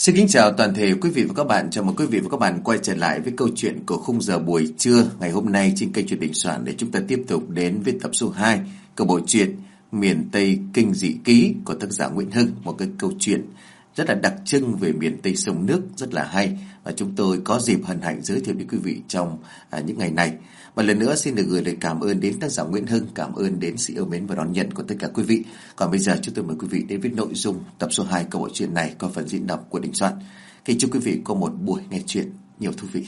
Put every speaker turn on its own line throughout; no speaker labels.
Xin kính chào toàn thể quý vị và các bạn. Chào mừng quý vị và các bạn quay trở lại với câu chuyện của khung giờ buổi trưa ngày hôm nay trên kênh truyền định soạn để chúng ta tiếp tục đến với tập số 2 của bộ truyện Miền Tây Kinh Dị Ký của tác giả Nguyễn Hưng. Một cái câu chuyện rất là đặc trưng về miền Tây sông nước, rất là hay và chúng tôi có dịp hân hạnh giới thiệu đến quý vị trong à, những ngày này. Một lần nữa xin được gửi lời cảm ơn đến tác giả Nguyễn Hưng, cảm ơn đến sự yêu mến và đón nhận của tất cả quý vị. Còn bây giờ chúng tôi mời quý vị đến với nội dung tập số 2 của bộ truyện này có phần diễn đọc của Đình Soạn. Kính chúc quý vị có một buổi nghe chuyện nhiều thú vị.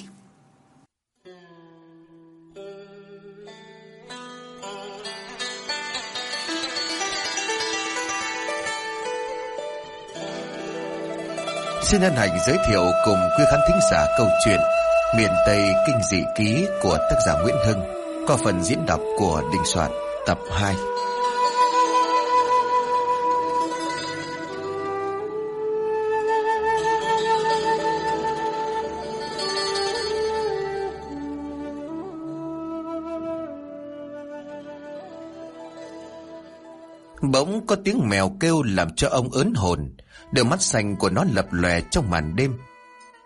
Xin hân hạnh giới thiệu cùng quý khán thính giả câu chuyện Miền Tây Kinh Dị Ký của tác giả Nguyễn Hưng, Qua phần diễn đọc của Đình Soạn, tập 2 Bỗng có tiếng mèo kêu làm cho ông ớn hồn. Đôi mắt xanh của nó lập lòe trong màn đêm.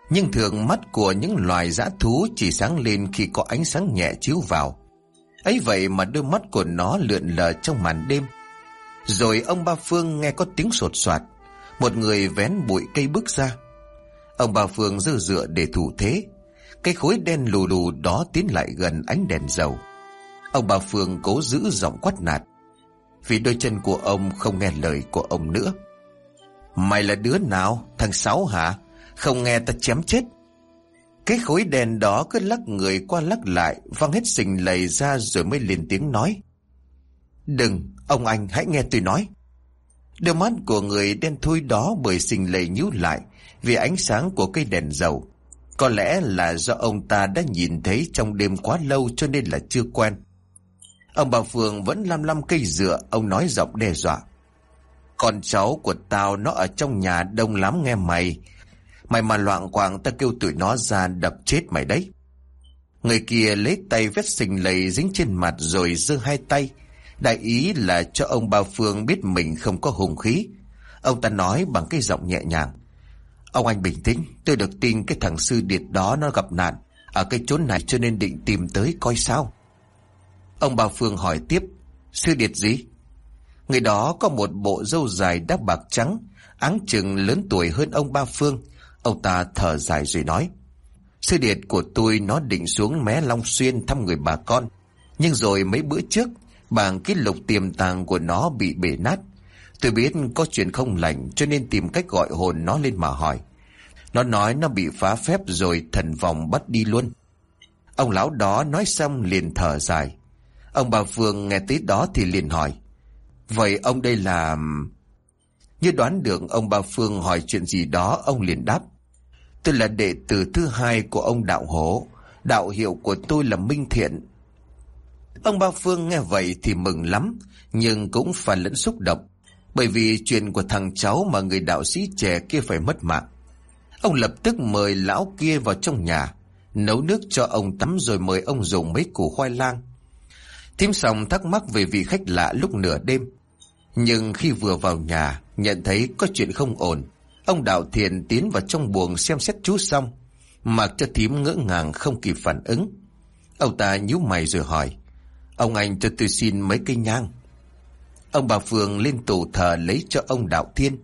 Nhưng thường mắt của những loài dã thú chỉ sáng lên khi có ánh sáng nhẹ chiếu vào. Ấy vậy mà đôi mắt của nó lượn lờ trong màn đêm. Rồi ông Ba Phương nghe có tiếng sột soạt. Một người vén bụi cây bước ra. Ông Ba Phương dơ dựa để thủ thế. Cái khối đen lù lù đó tiến lại gần ánh đèn dầu. Ông Ba Phương cố giữ giọng quát nạt. Vì đôi chân của ông không nghe lời của ông nữa. Mày là đứa nào? Thằng Sáu hả? Không nghe ta chém chết. Cái khối đèn đó cứ lắc người qua lắc lại, văng hết sình lầy ra rồi mới lên tiếng nói. Đừng, ông anh hãy nghe tôi nói. Đôi mắt của người đen thui đó bởi sình lầy nhíu lại vì ánh sáng của cây đèn dầu. Có lẽ là do ông ta đã nhìn thấy trong đêm quá lâu cho nên là chưa quen. Ông bà Phương vẫn lăm lăm cây dựa, ông nói giọng đe dọa. Con cháu của tao nó ở trong nhà đông lắm nghe mày. Mày mà loạn quạng ta kêu tụi nó ra đập chết mày đấy. Người kia lấy tay vết sình lầy dính trên mặt rồi giơ hai tay. Đại ý là cho ông Ba Phương biết mình không có hùng khí. Ông ta nói bằng cái giọng nhẹ nhàng. Ông anh bình tĩnh, tôi được tin cái thằng sư điệt đó nó gặp nạn. Ở cái chốn này cho nên định tìm tới coi sao. Ông Ba Phương hỏi tiếp, sư điệt gì? Người đó có một bộ râu dài đắp bạc trắng, áng chừng lớn tuổi hơn ông Ba Phương. Ông ta thở dài rồi nói. Sư điệt của tôi nó định xuống mé Long Xuyên thăm người bà con. Nhưng rồi mấy bữa trước, bảng ký lục tiềm tàng của nó bị bể nát. Tôi biết có chuyện không lành cho nên tìm cách gọi hồn nó lên mà hỏi. Nó nói nó bị phá phép rồi thần vòng bắt đi luôn. Ông lão đó nói xong liền thở dài. Ông bà Phương nghe tới đó thì liền hỏi. Vậy ông đây là... Như đoán được ông Ba Phương hỏi chuyện gì đó, ông liền đáp. Tôi là đệ tử thứ hai của ông Đạo Hổ. Đạo hiệu của tôi là Minh Thiện. Ông Ba Phương nghe vậy thì mừng lắm, nhưng cũng phải lẫn xúc động. Bởi vì chuyện của thằng cháu mà người đạo sĩ trẻ kia phải mất mạng. Ông lập tức mời lão kia vào trong nhà, nấu nước cho ông tắm rồi mời ông dùng mấy củ khoai lang. Thím xong thắc mắc về vị khách lạ lúc nửa đêm. Nhưng khi vừa vào nhà, nhận thấy có chuyện không ổn. Ông Đạo Thiền tiến vào trong buồng xem xét chú xong, mặc cho thím ngỡ ngàng không kịp phản ứng. Ông ta nhíu mày rồi hỏi, ông anh cho tôi xin mấy cây nhang. Ông bà Phương lên tủ thờ lấy cho ông Đạo Thiên.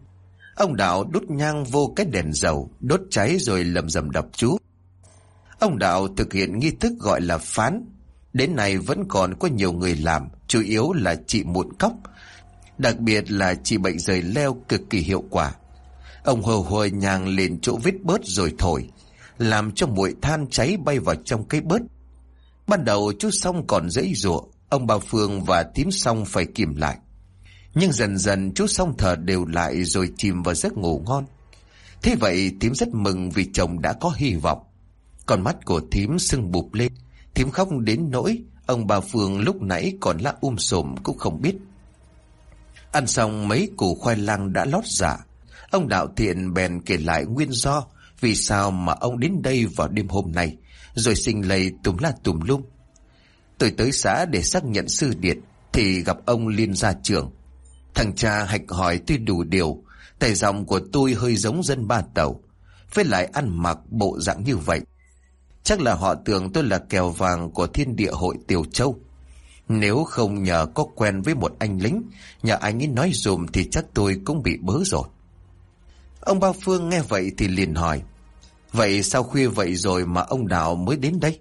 Ông Đạo đốt nhang vô cái đèn dầu, đốt cháy rồi lầm rầm đập chú. Ông Đạo thực hiện nghi thức gọi là phán. Đến nay vẫn còn có nhiều người làm, chủ yếu là chị mụn cóc, Đặc biệt là trị bệnh rời leo cực kỳ hiệu quả. Ông hờ hồi nhàng lên chỗ vết bớt rồi thổi, làm cho muội than cháy bay vào trong cái bớt. Ban đầu chú xong còn dễ dụa, ông bà Phương và tím xong phải kìm lại. Nhưng dần dần chú xong thở đều lại rồi chìm vào giấc ngủ ngon. Thế vậy tím rất mừng vì chồng đã có hy vọng. Còn mắt của thím sưng bụp lên, thím khóc đến nỗi ông bà Phương lúc nãy còn lá um sùm cũng không biết. Ăn xong mấy củ khoai lang đã lót dạ. Ông đạo thiện bèn kể lại nguyên do vì sao mà ông đến đây vào đêm hôm nay, rồi sinh lầy tùm la tùm lum. Tôi tới xã để xác nhận sư điệt, thì gặp ông liên gia trưởng. Thằng cha hạch hỏi tôi đủ điều, tài giọng của tôi hơi giống dân ba tàu. Với lại ăn mặc bộ dạng như vậy Chắc là họ tưởng tôi là kèo vàng của thiên địa hội Tiểu Châu nếu không nhờ có quen với một anh lính, Nhờ anh ấy nói dùm thì chắc tôi cũng bị bớ rồi. Ông Ba Phương nghe vậy thì liền hỏi, Vậy sao khuya vậy rồi mà ông Đạo mới đến đây?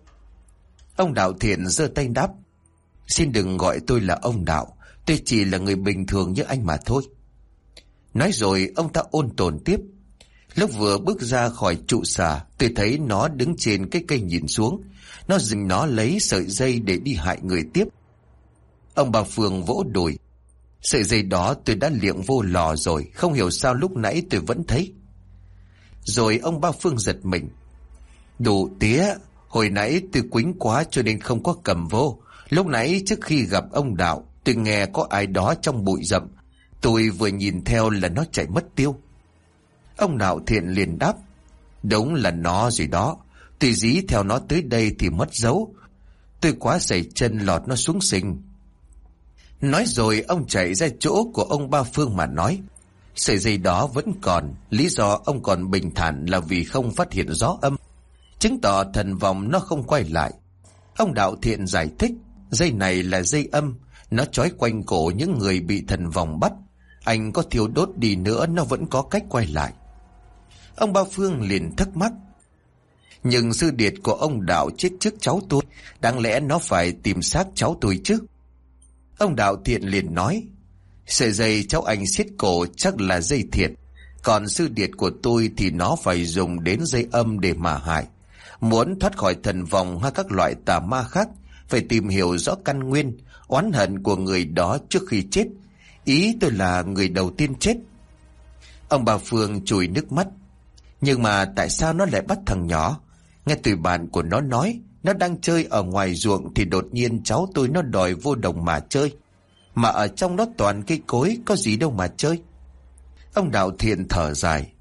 Ông Đạo Thiện giơ tay đáp, Xin đừng gọi tôi là ông Đạo Tôi chỉ là người bình thường như anh mà thôi. Nói rồi, ông ta ôn tồn tiếp, Lúc vừa bước ra khỏi trụ sở, Tôi thấy nó đứng trên cái cây nhìn xuống, Nó dừng nó lấy sợi dây để đi hại người tiếp. Ông bà Phương vỗ đùi. Sợi dây đó tôi đã liệng vô lò rồi, Không hiểu sao lúc nãy tôi vẫn thấy. Rồi ông ba Phương giật mình. Đủ tía, Hồi nãy tôi quính quá cho nên không có cầm vô. Lúc nãy trước khi gặp ông Đạo, Tôi nghe có ai đó trong bụi rậm. Tôi vừa nhìn theo là nó chạy mất tiêu. Ông Đạo Thiện liền đáp. Đúng là nó gì đó. Tôi dí theo nó tới đây thì mất dấu. Tôi quá dày chân lọt nó xuống sinh Nói rồi ông chạy ra chỗ của ông Ba Phương mà nói, Sợi dây đó vẫn còn, Lý do ông còn bình thản là vì không phát hiện gió âm. Chứng tỏ thần vòng nó không quay lại. Ông Đạo Thiện giải thích, Dây này là dây âm, Nó trói quanh cổ những người bị thần vòng bắt. Anh có thiếu đốt đi nữa, Nó vẫn có cách quay lại. Ông Ba Phương liền thắc mắc, Nhưng sư điệt của ông Đạo chết trước cháu tôi, Đáng lẽ nó phải tìm xác cháu tôi chứ? Ông Đạo Thiện liền nói, Sợi dây cháu anh xiết cổ chắc là dây thiệt, Còn sư điệt của tôi thì nó phải dùng đến dây âm để mà hại. Muốn thoát khỏi thần vòng hay các loại tà ma khác, Phải tìm hiểu rõ căn nguyên, Oán hận của người đó trước khi chết. Ý tôi là người đầu tiên chết. Ông bà Phương chùi nước mắt, Nhưng mà tại sao nó lại bắt thằng nhỏ? Nghe từ bạn của nó nói nó đang chơi ở ngoài ruộng Thì đột nhiên cháu tôi nó đòi vô đồng mà chơi. Mà ở trong đó toàn cây cối, Có gì đâu mà chơi. Ông Đạo Thiện thở dài.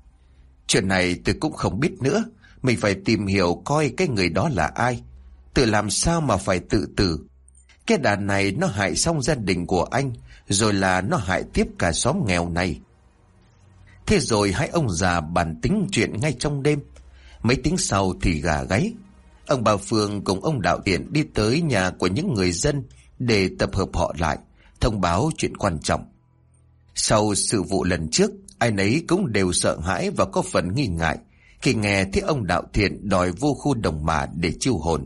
Chuyện này tôi cũng không biết nữa. Mình phải tìm hiểu coi cái người đó là ai. Tự làm sao mà phải tự tử. Cái đàn này nó hại xong gia đình của anh, Rồi là nó hại tiếp cả xóm nghèo này. Thế rồi hai ông già bàn tính chuyện ngay trong đêm. Mấy tiếng sau thì gà gáy. Ông bà Phương cùng ông Đạo Tiện đi tới nhà của những người dân Để tập hợp họ lại Thông báo chuyện quan trọng Sau sự vụ lần trước Ai nấy cũng đều sợ hãi và có phần nghi ngại khi nghe thấy ông Đạo Thiện đòi vô khu đồng mà để chiêu hồn.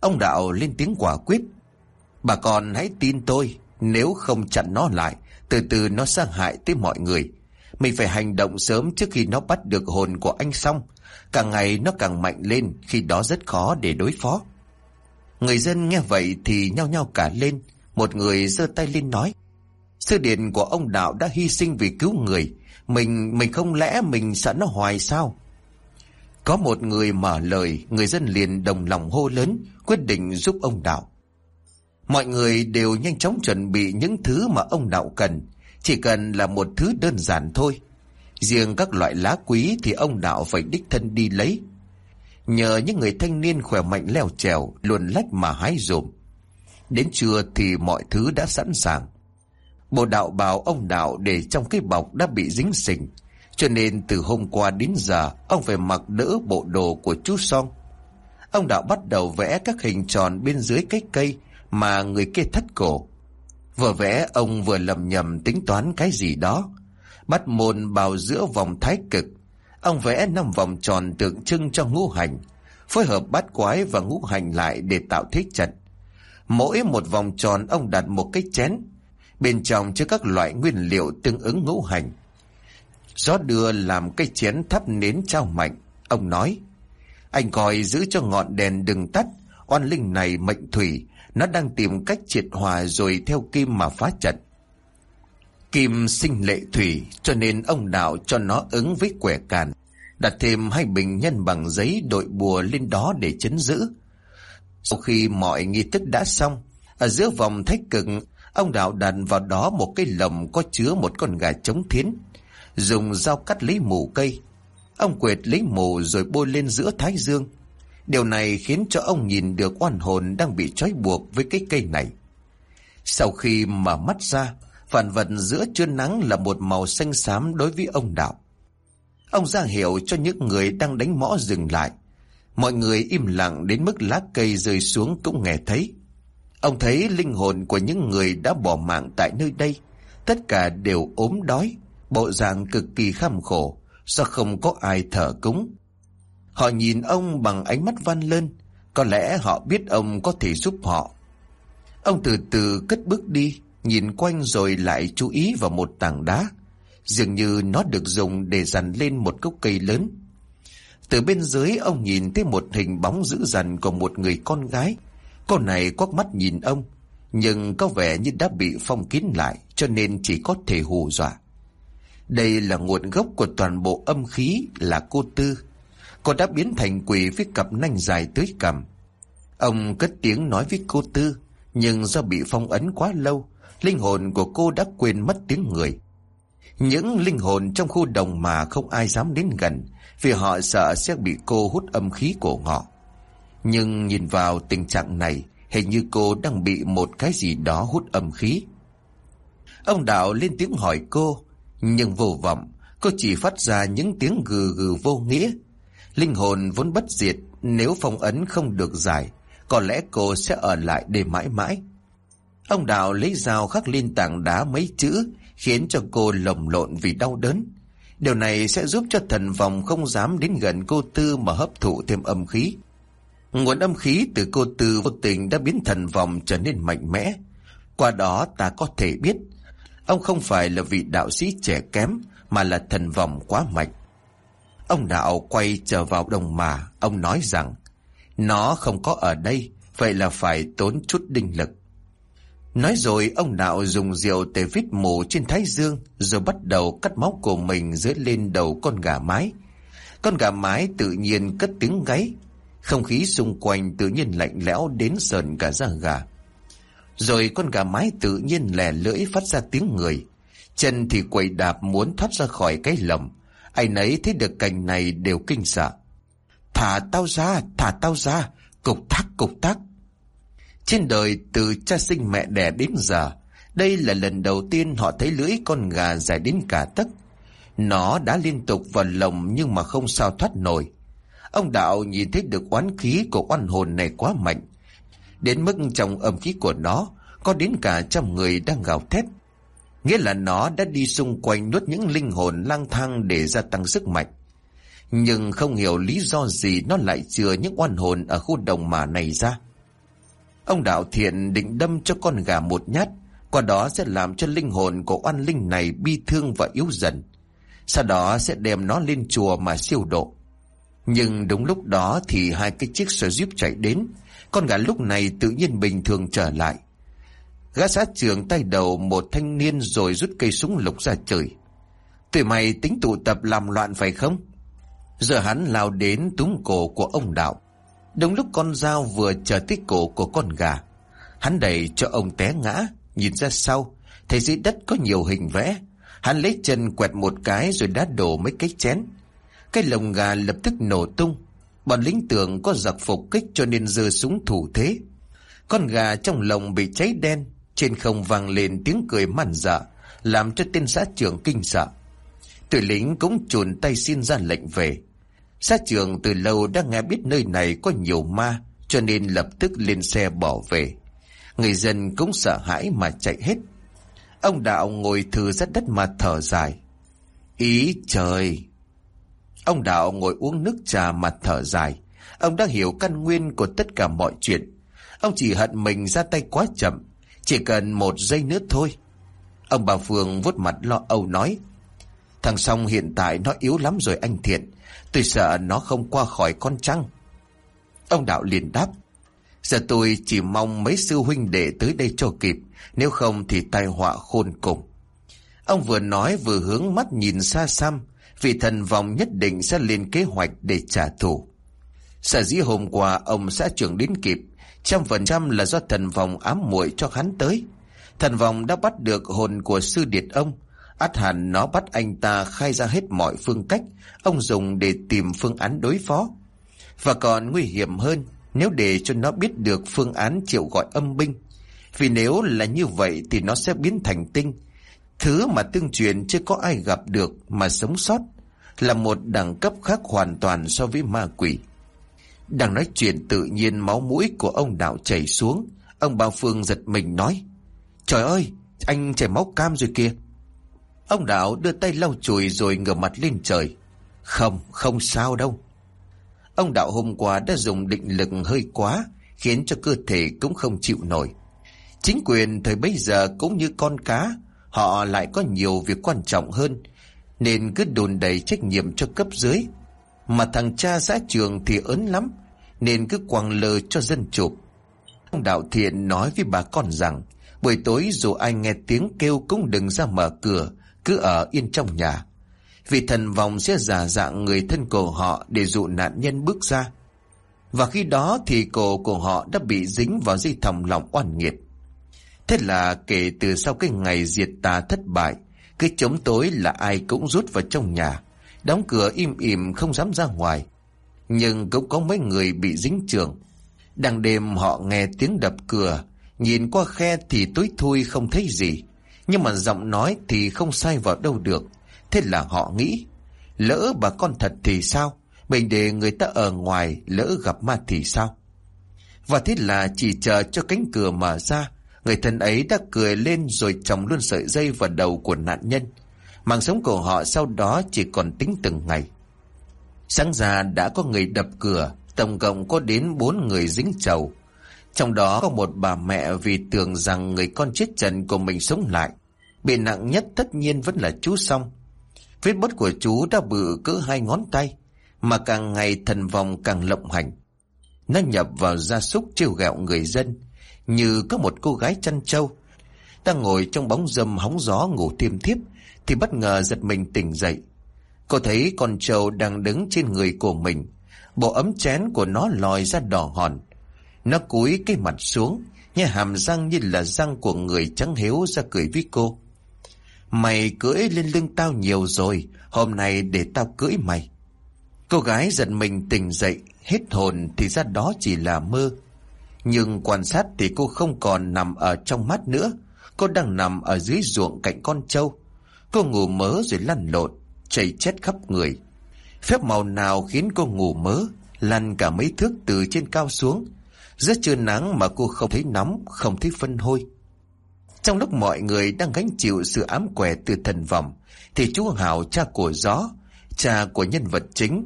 Ông Đạo lên tiếng quả quyết. Bà con hãy tin tôi, nếu không chặn nó lại, từ từ nó sẽ hại tới mọi người. Mình phải hành động sớm trước khi nó bắt được hồn của anh xong. Càng ngày nó càng mạnh lên, khi đó rất khó để đối phó. Người dân nghe vậy thì nhao nhao cả lên. Một người giơ tay lên nói. Sư điện của ông Đạo đã hy sinh vì cứu người. Mình, mình không lẽ mình sợ nó hoài sao? Có một người mở lời, người dân liền đồng lòng hô lớn, quyết định giúp ông Đạo. Mọi người đều nhanh chóng chuẩn bị những thứ mà ông Đạo cần, chỉ cần là một thứ đơn giản thôi. Riêng các loại lá quý thì ông Đạo phải đích thân đi lấy. Nhờ những người thanh niên khỏe mạnh leo trèo, luồn lách mà hái dùm. Đến trưa thì mọi thứ đã sẵn sàng. Bộ đạo bảo ông Đạo để trong cái bọc đã bị dính sình, cho nên từ hôm qua đến giờ Ông phải mặc đỡ bộ đồ của chú Song Ông Đạo bắt đầu vẽ các hình tròn bên dưới cái cây Mà người kia thắt cổ Vừa vẽ ông vừa lầm nhầm tính toán cái gì đó Bắt môn bào giữa vòng thái cực Ông vẽ năm vòng tròn tượng trưng cho ngũ hành Phối hợp bát quái và ngũ hành lại để tạo thế trận Mỗi một vòng tròn ông đặt một cái chén Bên trong chứa các loại nguyên liệu tương ứng ngũ hành Gió đưa làm cây chén thắp nến trao mạnh. Ông nói, anh coi giữ cho ngọn đèn đừng tắt. Oan linh này mệnh thủy, nó đang tìm cách triệt hòa rồi theo kim mà phá trận. Kim sinh lệ thủy, cho nên ông đạo cho nó ứng với quẻ càn. Đặt thêm hai bình nhân bằng giấy đội bùa lên đó để chấn giữ. Sau khi mọi nghi thức đã xong, ở giữa vòng thách cực, ông đạo đặt vào đó một cái lồng có chứa một con gà trống thiến dùng dao cắt lấy mù cây. Ông quệt lấy mù rồi bôi lên giữa thái dương. Điều này khiến cho ông nhìn được oan hồn đang bị trói buộc với cái cây này. Sau khi mở mắt ra, phản vật giữa trưa nắng là một màu xanh xám đối với ông đạo. Ông ra hiệu cho những người đang đánh mõ dừng lại. Mọi người im lặng đến mức lá cây rơi xuống cũng nghe thấy. Ông thấy linh hồn của những người đã bỏ mạng tại nơi đây. Tất cả đều ốm đói, bộ dạng cực kỳ kham khổ, do không có ai thở cúng. Họ nhìn ông bằng ánh mắt van lên. có lẽ họ biết ông có thể giúp họ. Ông từ từ cất bước đi, nhìn quanh rồi lại chú ý vào một tảng đá. Dường như nó được dùng để dằn lên một gốc cây lớn. Từ bên dưới ông nhìn thấy một hình bóng dữ dằn của một người con gái. Cô này quắc mắt nhìn ông, nhưng có vẻ như đã bị phong kín lại cho nên chỉ có thể hù dọa. Đây là nguồn gốc của toàn bộ âm khí là cô Tư. Cô đã biến thành quỷ với cặp nanh dài tới cằm. Ông cất tiếng nói với cô Tư, nhưng do bị phong ấn quá lâu, linh hồn của cô đã quên mất tiếng người. Những linh hồn trong khu đồng mà không ai dám đến gần vì họ sợ sẽ bị cô hút âm khí của họ. Nhưng nhìn vào tình trạng này, hình như cô đang bị một cái gì đó hút âm khí. Ông Đạo lên tiếng hỏi cô, nhưng vô vọng, cô chỉ phát ra những tiếng gừ gừ vô nghĩa. Linh hồn vốn bất diệt, nếu phong ấn không được giải, có lẽ cô sẽ ở lại để mãi mãi. Ông Đạo lấy dao khắc lên tảng đá mấy chữ, khiến cho cô lồng lộn vì đau đớn. Điều này sẽ giúp cho thần vòng không dám đến gần cô Tư mà hấp thụ thêm âm khí. Nguồn âm khí từ cô Tư vô tình đã biến thần vòng trở nên mạnh mẽ. Qua đó ta có thể biết, ông không phải là vị đạo sĩ trẻ kém, mà là thần vòng quá mạnh. Ông đạo quay trở vào đồng mà, ông nói rằng, nó không có ở đây, vậy là phải tốn chút đinh lực. Nói rồi ông đạo dùng rượu tề vít mù trên thái dương rồi bắt đầu cắt máu của mình dưới lên đầu con gà mái. Con gà mái tự nhiên cất tiếng gáy. Không khí xung quanh tự nhiên lạnh lẽo đến sờn cả da gà. Rồi con gà mái tự nhiên lè lưỡi phát ra tiếng người. Chân thì quầy đạp muốn thoát ra khỏi cái lồng. Ai nấy thấy được cảnh này đều kinh sợ. Thả tao ra, thả tao ra, cục thác, cục thác. Trên đời từ cha sinh mẹ đẻ đến giờ, đây là lần đầu tiên họ thấy lưỡi con gà dài đến cả tấc. Nó đã liên tục vào lồng nhưng mà không sao thoát nổi. Ông Đạo nhìn thấy được oán khí của oan hồn này quá mạnh. Đến mức trong âm khí của nó, có đến cả trăm người đang gào thét. Nghĩa là nó đã đi xung quanh nuốt những linh hồn lang thang để gia tăng sức mạnh. Nhưng không hiểu lý do gì nó lại chừa những oan hồn ở khu đồng mà này ra. Ông đạo thiện định đâm cho con gà một nhát, qua đó sẽ làm cho linh hồn của oan linh này bi thương và yếu dần. Sau đó sẽ đem nó lên chùa mà siêu độ. Nhưng đúng lúc đó thì hai cái chiếc xe giúp chạy đến, con gà lúc này tự nhiên bình thường trở lại. Gã sát trường tay đầu một thanh niên rồi rút cây súng lục ra trời. Tụi mày tính tụ tập làm loạn phải không? Giờ hắn lao đến túng cổ của ông đạo. Đúng lúc con dao vừa chờ tới cổ của con gà. Hắn đẩy cho ông té ngã, nhìn ra sau, thấy dưới đất có nhiều hình vẽ. Hắn lấy chân quẹt một cái rồi đá đổ mấy cái chén. Cái lồng gà lập tức nổ tung. Bọn lính tưởng có giặc phục kích cho nên giơ súng thủ thế. Con gà trong lồng bị cháy đen, trên không vang lên tiếng cười mặn dạ, làm cho tên xã trưởng kinh sợ. Tuổi lính cũng chuồn tay xin ra lệnh về. Xã trường từ lâu đã nghe biết nơi này có nhiều ma, cho nên lập tức lên xe bỏ về. Người dân cũng sợ hãi mà chạy hết. Ông đạo ngồi thử rất đất mà thở dài. Ý trời! Ông đạo ngồi uống nước trà mà thở dài. Ông đã hiểu căn nguyên của tất cả mọi chuyện. Ông chỉ hận mình ra tay quá chậm. Chỉ cần một giây nữa thôi. Ông bà Phương vuốt mặt lo âu nói. Thằng Song hiện tại nó yếu lắm rồi anh Thiện. Tôi sợ nó không qua khỏi con trăng. Ông Đạo liền đáp. Giờ tôi chỉ mong mấy sư huynh đệ tới đây cho kịp. Nếu không thì tai họa khôn cùng. Ông vừa nói vừa hướng mắt nhìn xa xăm. Vì thần vòng nhất định sẽ lên kế hoạch để trả thù. Sở dĩ hôm qua ông xã trưởng đến kịp. Trăm phần trăm là do thần vòng ám muội cho hắn tới. Thần vòng đã bắt được hồn của sư điệt ông át hẳn nó bắt anh ta khai ra hết mọi phương cách, ông dùng để tìm phương án đối phó. Và còn nguy hiểm hơn, nếu để cho nó biết được phương án triệu gọi âm binh. Vì nếu là như vậy thì nó sẽ biến thành tinh. Thứ mà tương truyền chưa có ai gặp được mà sống sót. Là một đẳng cấp khác hoàn toàn so với ma quỷ Đang nói chuyện tự nhiên máu mũi của ông đạo chảy xuống Ông Bao Phương giật mình nói, Trời ơi, anh chảy máu cam rồi kìa Ông đạo đưa tay lau chùi rồi ngửa mặt lên trời. Không không sao đâu. Ông đạo hôm qua đã dùng định lực hơi quá, Khiến cho cơ thể cũng không chịu nổi. Chính quyền thời bấy giờ cũng như con cá, Họ lại có nhiều việc quan trọng hơn, Nên cứ đồn đầy trách nhiệm cho cấp dưới. Mà thằng cha xã trường thì ớn lắm, Nên cứ quăng lờ cho dân chụp. Ông Đạo Thiện nói với bà con rằng, Buổi tối dù ai nghe tiếng kêu cũng đừng ra mở cửa cứ ở yên trong nhà Vì thần vòng sẽ giả dạng người thân của họ Để dụ nạn nhân bước ra Và khi đó thì cổ của họ đã bị dính vào dây thòng lòng oan nghiệt Thế là kể từ sau cái ngày diệt tà thất bại, cái chống tối là ai cũng rút vào trong nhà, đóng cửa im ỉm không dám ra ngoài. Nhưng cũng có mấy người bị dính trường. đằng đêm họ nghe tiếng đập cửa, nhìn qua khe thì tối thui không thấy gì. Nhưng mà giọng nói thì không sai vào đâu được. Thế là họ nghĩ, lỡ bà con thật thì sao? Mình để người ta ở ngoài lỡ gặp ma thì sao? Và thế là chỉ chờ cho cánh cửa mở ra, Người thân ấy đã cười lên rồi trồng luôn sợi dây vào đầu của nạn nhân. Mạng sống của họ sau đó chỉ còn tính từng ngày. Sáng ra đã có người đập cửa, tổng cộng có đến bốn người dính chầu. Trong đó có một bà mẹ vì tưởng rằng người con chết trần của mình sống lại. Bị nặng nhất tất nhiên vẫn là chú song Vết bớt của chú đã bự cỡ hai ngón tay, mà càng ngày thần vòng càng lộng hành. Nó nhập vào gia súc trêu ghẹo người dân, như có một cô gái chăn trâu đang ngồi trong bóng dâm hóng gió ngủ tiêm thiếp thì bất ngờ giật mình tỉnh dậy. Cô thấy con trâu đang đứng trên người của mình, bộ ấm chén của nó lòi ra đỏ hòn. Nó cúi cái mặt xuống, nghe hàm răng như là răng của người trắng hiếu ra cười với cô. Mày cưỡi lên lưng tao nhiều rồi, hôm nay để tao cưỡi mày. Cô gái giật mình tỉnh dậy, hết hồn thì ra đó chỉ là mơ. Nhưng quan sát thì cô không còn nằm ở trong mắt nữa. Cô đang nằm ở dưới ruộng cạnh con trâu. Cô ngủ mớ rồi lăn lộn, chảy chết khắp người. Phép màu nào khiến cô ngủ mớ, lăn cả mấy thước từ trên cao xuống. Rất trưa nắng mà cô không thấy nóng, không thấy phân hôi. Trong lúc mọi người đang gánh chịu sự ám quẻ từ thần vòng, thì chú Hảo cha của gió, cha của nhân vật chính,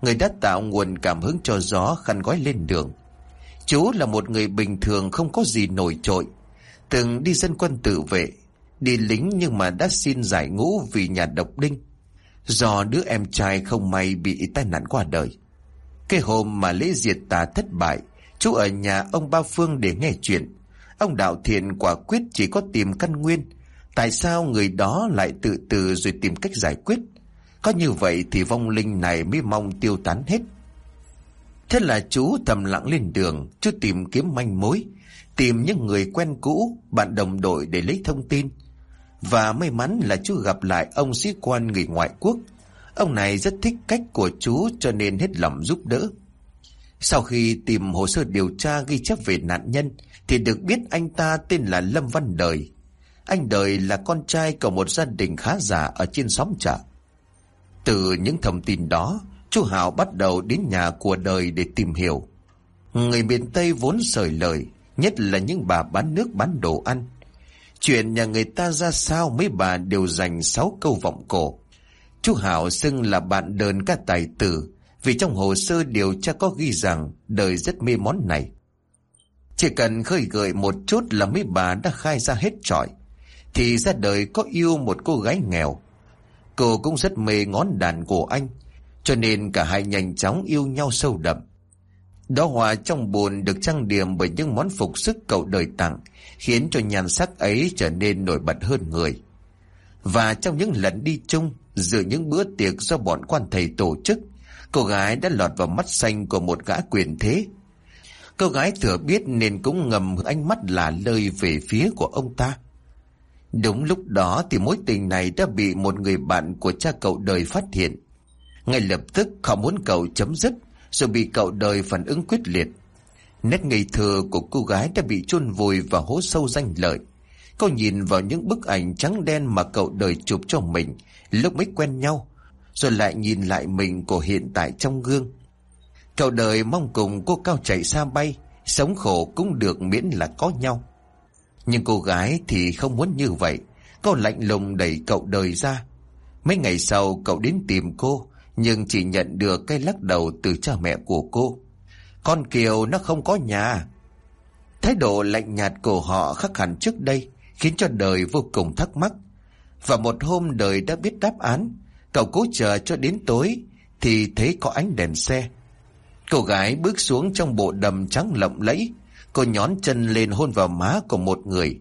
người đã tạo nguồn cảm hứng cho gió khăn gói lên đường. Chú là một người bình thường không có gì nổi trội. Từng đi dân quân tự vệ, đi lính nhưng mà đã xin giải ngũ vì nhà độc đinh. Do đứa em trai không may bị tai nạn qua đời. Cái hôm mà lễ diệt tà thất bại, chú ở nhà ông Ba Phương để nghe chuyện. Ông Đạo Thiện quả quyết chỉ có tìm căn nguyên. Tại sao người đó lại tự từ rồi tìm cách giải quyết? Có như vậy thì vong linh này mới mong tiêu tán hết. Thế là chú thầm lặng lên đường, chú tìm kiếm manh mối, tìm những người quen cũ, bạn đồng đội để lấy thông tin. Và may mắn là chú gặp lại ông sĩ quan người ngoại quốc. Ông này rất thích cách của chú cho nên hết lòng giúp đỡ. Sau khi tìm hồ sơ điều tra ghi chép về nạn nhân, thì được biết anh ta tên là Lâm Văn Đời. Anh Đời là con trai của một gia đình khá giả ở trên xóm chợ. Từ những thông tin đó, Chú Hảo bắt đầu đến nhà của đời để tìm hiểu. Người miền Tây vốn sởi lời, nhất là những bà bán nước bán đồ ăn. Chuyện nhà người ta ra sao mấy bà đều dành sáu câu vọng cổ. Chú Hảo xưng là bạn đờn ca tài tử, vì trong hồ sơ điều tra có ghi rằng đời rất mê món này. Chỉ cần khơi gợi một chút là mấy bà đã khai ra hết trọi, thì ra đời có yêu một cô gái nghèo. Cô cũng rất mê ngón đàn của anh, cho nên cả hai nhanh chóng yêu nhau sâu đậm. Đó hòa trong buồn được trang điểm bởi những món phục sức cậu đời tặng, khiến cho nhan sắc ấy trở nên nổi bật hơn người. Và trong những lần đi chung, giữa những bữa tiệc do bọn quan thầy tổ chức, cô gái đã lọt vào mắt xanh của một gã quyền thế. Cô gái thừa biết nên cũng ngầm ánh mắt là lơi về phía của ông ta. Đúng lúc đó thì mối tình này đã bị một người bạn của cha cậu đời phát hiện. Ngay lập tức họ muốn cậu chấm dứt, Rồi bị cậu đời phản ứng quyết liệt Nét ngây thơ của cô gái đã bị chôn vùi vào hố sâu danh lợi Cô nhìn vào những bức ảnh trắng đen mà cậu đời chụp cho mình, Lúc mới quen nhau rồi lại nhìn lại mình của hiện tại trong gương. Cậu đời mong cùng cô cao chạy xa bay, Sống khổ cũng được miễn là có nhau. Nhưng cô gái thì không muốn như vậy, Cô lạnh lùng đẩy cậu đời ra. Mấy ngày sau, cậu đến tìm cô, Nhưng chỉ nhận được cái lắc đầu từ cha mẹ của cô. Con Kiều nó không có nhà. Thái độ lạnh nhạt của họ khác hẳn trước đây, Khiến cho đời vô cùng thắc mắc. Và một hôm đời đã biết đáp án Cậu cố chờ cho đến tối, Thì thấy có ánh đèn xe. Cô gái bước xuống trong bộ đầm trắng lộng lẫy, Cô nhón chân lên hôn vào má của một người.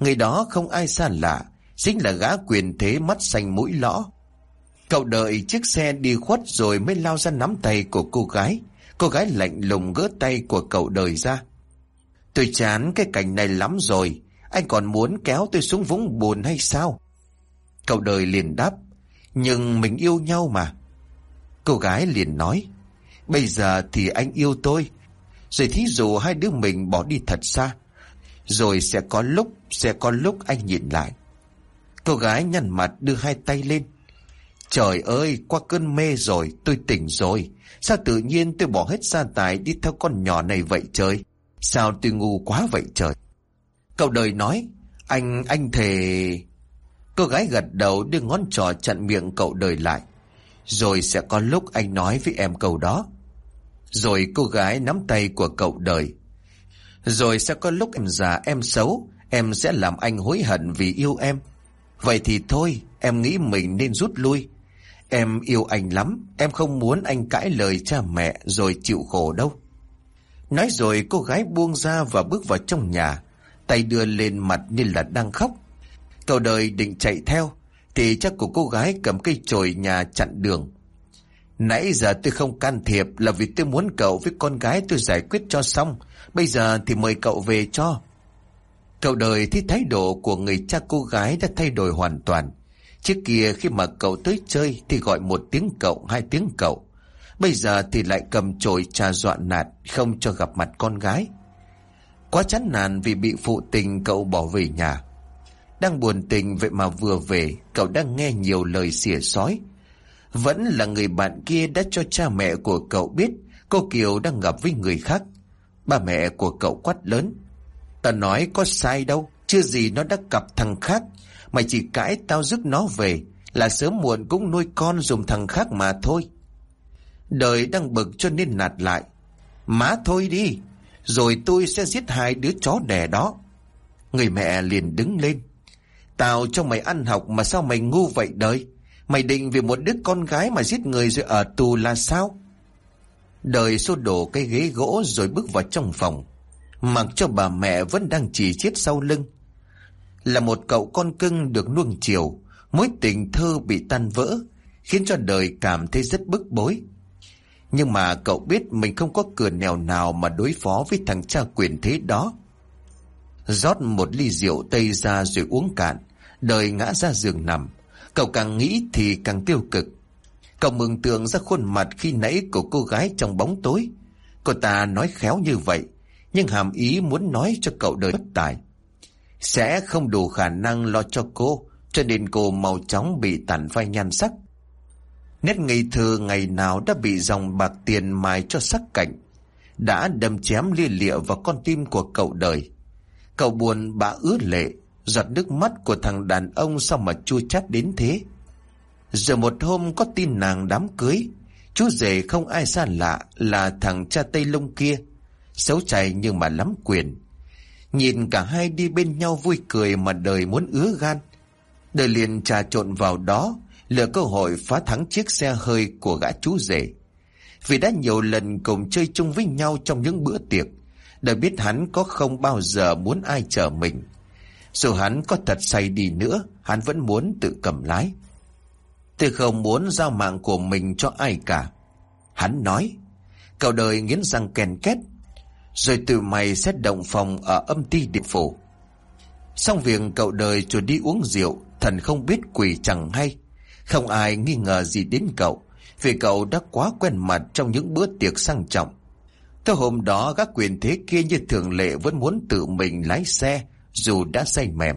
Người đó không ai xa lạ, Chính là gã quyền thế mắt xanh mũi lõ. Cậu đợi chiếc xe đi khuất rồi mới lao ra nắm tay của cô gái. Cô gái lạnh lùng gỡ tay của cậu đời ra. Tôi chán cái cảnh này lắm rồi, Anh còn muốn kéo tôi xuống vũng bùn hay sao? Cậu đời liền đáp. Nhưng mình yêu nhau mà. Cô gái liền nói Bây giờ thì anh yêu tôi. Rồi thí dụ hai đứa mình bỏ đi thật xa Rồi sẽ có lúc Sẽ có lúc anh nhìn lại. Cô gái nhăn mặt đưa hai tay lên. Trời ơi qua cơn mê rồi Tôi tỉnh rồi. Sao tự nhiên tôi bỏ hết gia tài Đi theo con nhỏ này vậy trời? Sao tôi ngu quá vậy trời? Cậu đời nói Anh, anh thề Cô gái gật đầu đưa ngón trỏ chặn miệng cậu đời lại. Rồi sẽ có lúc anh nói với em câu đó. Rồi cô gái nắm tay của cậu đời. Rồi sẽ có lúc em già, em xấu, Em sẽ làm anh hối hận vì yêu em. Vậy thì thôi, Em nghĩ mình nên rút lui. Em yêu anh lắm, Em không muốn anh cãi lời cha mẹ Rồi chịu khổ đâu. Nói rồi cô gái buông ra và bước vào trong nhà. Tay đưa lên mặt như là đang khóc. Cậu đời định chạy theo, Thì chắc của cô gái cầm cây chổi nhà chặn đường. Nãy giờ tôi không can thiệp Là vì tôi muốn cậu với con gái tôi giải quyết cho xong. Bây giờ thì mời cậu về cho. Cậu đời thấy thái độ của người cha cô gái đã thay đổi hoàn toàn. Trước kia khi mà cậu tới chơi Thì gọi một tiếng cậu, hai tiếng cậu. Bây giờ thì lại cầm chổi trà dọa nạt, Không cho gặp mặt con gái. Quá chán nản vì bị phụ tình cậu bỏ về nhà. Đang buồn tình, vậy mà vừa về, Cậu đang nghe nhiều lời xỉa sói. Vẫn là người bạn kia đã cho cha mẹ của cậu biết, Cô Kiều đang gặp với người khác. Ba mẹ của cậu quát lớn, Ta nói có sai đâu, Chưa gì nó đã cặp thằng khác Mày chỉ cãi tao giúp nó về, Là sớm muộn cũng nuôi con dùng thằng khác mà thôi. Đời đang bực cho nên nạt lại, Má thôi đi, Rồi tôi sẽ giết hai đứa chó đẻ đó. Người mẹ liền đứng lên Tao cho mày ăn học mà sao mày ngu vậy đời Mày định vì một đứa con gái mà giết người rồi ở tù là sao? Đời xô đổ cái ghế gỗ rồi bước vào trong phòng, Mặc cho bà mẹ vẫn đang chỉ chiết sau lưng. Là một cậu con cưng được nuông chiều, Mối tình thơ bị tan vỡ, Khiến cho đời cảm thấy rất bức bối. Nhưng mà cậu biết mình không có cửa nèo nào mà đối phó với thằng cha quyền thế đó rót một ly rượu tây ra rồi uống cạn. Đời ngã ra giường nằm. Cậu càng nghĩ thì càng tiêu cực. Cậu mừng tượng ra khuôn mặt khi nãy của cô gái trong bóng tối. Cô ta nói khéo như vậy, Nhưng hàm ý muốn nói cho cậu đời bất tài. Sẽ không đủ khả năng lo cho cô, Cho nên cô màu chóng bị tàn phai nhan sắc. Nét ngây thơ ngày nào đã bị dòng bạc tiền mài cho sắc cảnh Đã đâm chém lia lịa vào con tim của cậu đời. Cậu buồn bã ướt lệ, Giọt nước mắt của thằng đàn ông sao mà chua chát đến thế? Giờ một hôm có tin nàng đám cưới, Chú rể không ai xa lạ Là thằng cha Tây Lông kia, Xấu chạy nhưng mà lắm quyền. Nhìn cả hai đi bên nhau vui cười Mà đời muốn ứa gan. Đời liền trà trộn vào đó Lựa cơ hội phá thắng chiếc xe hơi Của gã chú rể. Vì đã nhiều lần cùng chơi chung với nhau Trong những bữa tiệc đã biết hắn có không bao giờ muốn ai chở mình. Dù hắn có thật say đi nữa, Hắn vẫn muốn tự cầm lái. Tôi không muốn giao mạng của mình cho ai cả. Hắn nói, Cậu đời nghiến răng kèn két, Rồi từ mày xét động phòng Ở âm ti địa phủ. Xong việc cậu đời cho đi uống rượu, Thần không biết quỷ chẳng hay. Không ai nghi ngờ gì đến cậu, Vì cậu đã quá quen mặt Trong những bữa tiệc sang trọng thế hôm đó các quyền thế kia như thường lệ Vẫn muốn tự mình lái xe Dù đã say mềm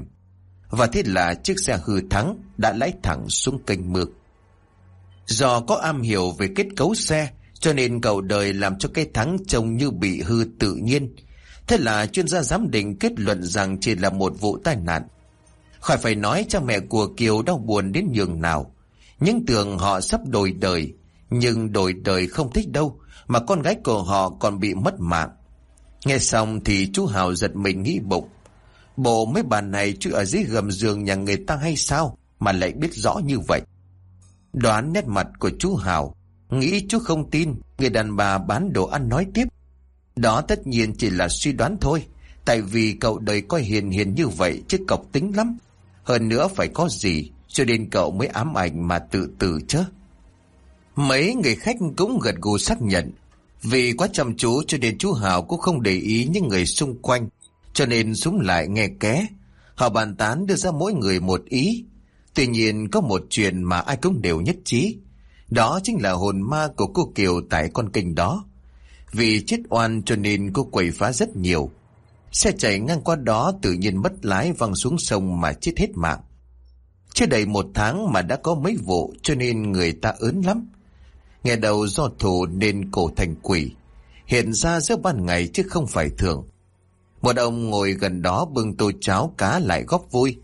Và thế là chiếc xe hư thắng Đã lái thẳng xuống kênh mương Do có am hiểu về kết cấu xe, cho nên cậu đời làm cho cái thắng trông như bị hư tự nhiên. Thế là chuyên gia giám định kết luận rằng chỉ là một vụ tai nạn. Khỏi phải nói cha mẹ của Kiều đau buồn đến nhường nào. Những tưởng họ sắp đổi đời, nhưng đổi đời không thích đâu, mà con gái của họ còn bị mất mạng. Nghe xong thì chú Hào giật mình nghĩ bụng. Bộ mấy bà này chứ ở dưới gầm giường nhà người ta hay sao mà lại biết rõ như vậy. Đoán nét mặt của chú Hào, nghĩ chú không tin người đàn bà bán đồ ăn nói tiếp. Đó tất nhiên chỉ là suy đoán thôi, tại vì cậu đời coi hiền hiền như vậy chứ cọc tính lắm. Hơn nữa phải có gì, cho nên cậu mới ám ảnh mà tự tử chứ. Mấy người khách cũng gật gù xác nhận. Vì quá chăm chú cho nên chú Hào cũng không để ý những người xung quanh. Cho nên súng lại nghe ké. Họ bàn tán đưa ra mỗi người một ý. Tuy nhiên có một chuyện mà ai cũng đều nhất trí. Đó chính là hồn ma của cô Kiều tại con kênh đó. Vì chết oan cho nên cô quậy phá rất nhiều. Xe chạy ngang qua đó tự nhiên mất lái văng xuống sông mà chết hết mạng. Chưa đầy một tháng mà đã có mấy vụ cho nên người ta ớn lắm. Nghe đầu do thủ nên cổ thành quỷ. Hiện ra giữa ban ngày chứ không phải thường. Một ông ngồi gần đó bưng tô cháo cá lại góp vui.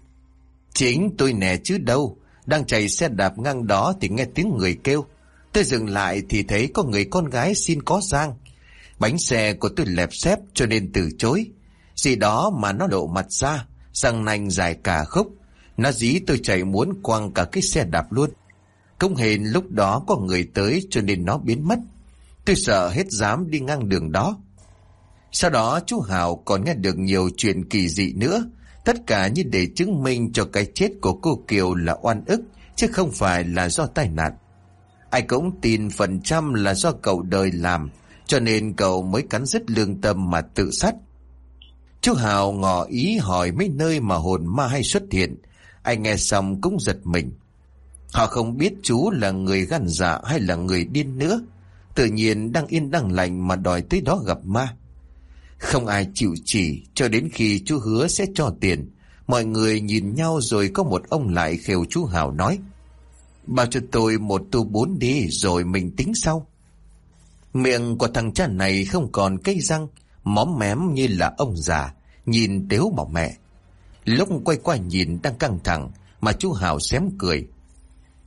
Chính tôi nè chứ đâu. Đang chạy xe đạp ngang đó thì nghe tiếng người kêu. Tôi dừng lại thì thấy có người con gái xin có giang. Bánh xe của tôi lẹp xếp cho nên từ chối. Gì đó mà nó lộ mặt ra, răng nanh dài cả khúc. Nó dí tôi chạy muốn quăng cả cái xe đạp luôn. Không hề lúc đó có người tới cho nên nó biến mất. Tôi sợ hết dám đi ngang đường đó. Sau đó chú Hào còn nghe được nhiều chuyện kỳ dị nữa. Tất cả như để chứng minh cho cái chết của cô Kiều là oan ức, chứ không phải là do tai nạn. Ai cũng tin phần trăm là do cậu đời làm, cho nên cậu mới cắn dứt lương tâm mà tự sát. Chú Hào ngỏ ý hỏi mấy nơi mà hồn ma hay xuất hiện. Anh nghe xong cũng giật mình. Họ không biết chú là người gan dạ hay là người điên nữa. Tự nhiên đang yên đang lành mà đòi tới đó gặp ma. Không ai chịu chỉ cho đến khi chú hứa sẽ cho tiền. Mọi người nhìn nhau rồi có một ông lại khều chú Hào nói. Bao cho tôi một tu bốn đi rồi mình tính sau. Miệng của thằng cha này không còn cây răng, móm mém như là ông già, nhìn tiếu bảo mẹ. Lúc quay qua nhìn đang căng thẳng, mà chú Hào xém cười.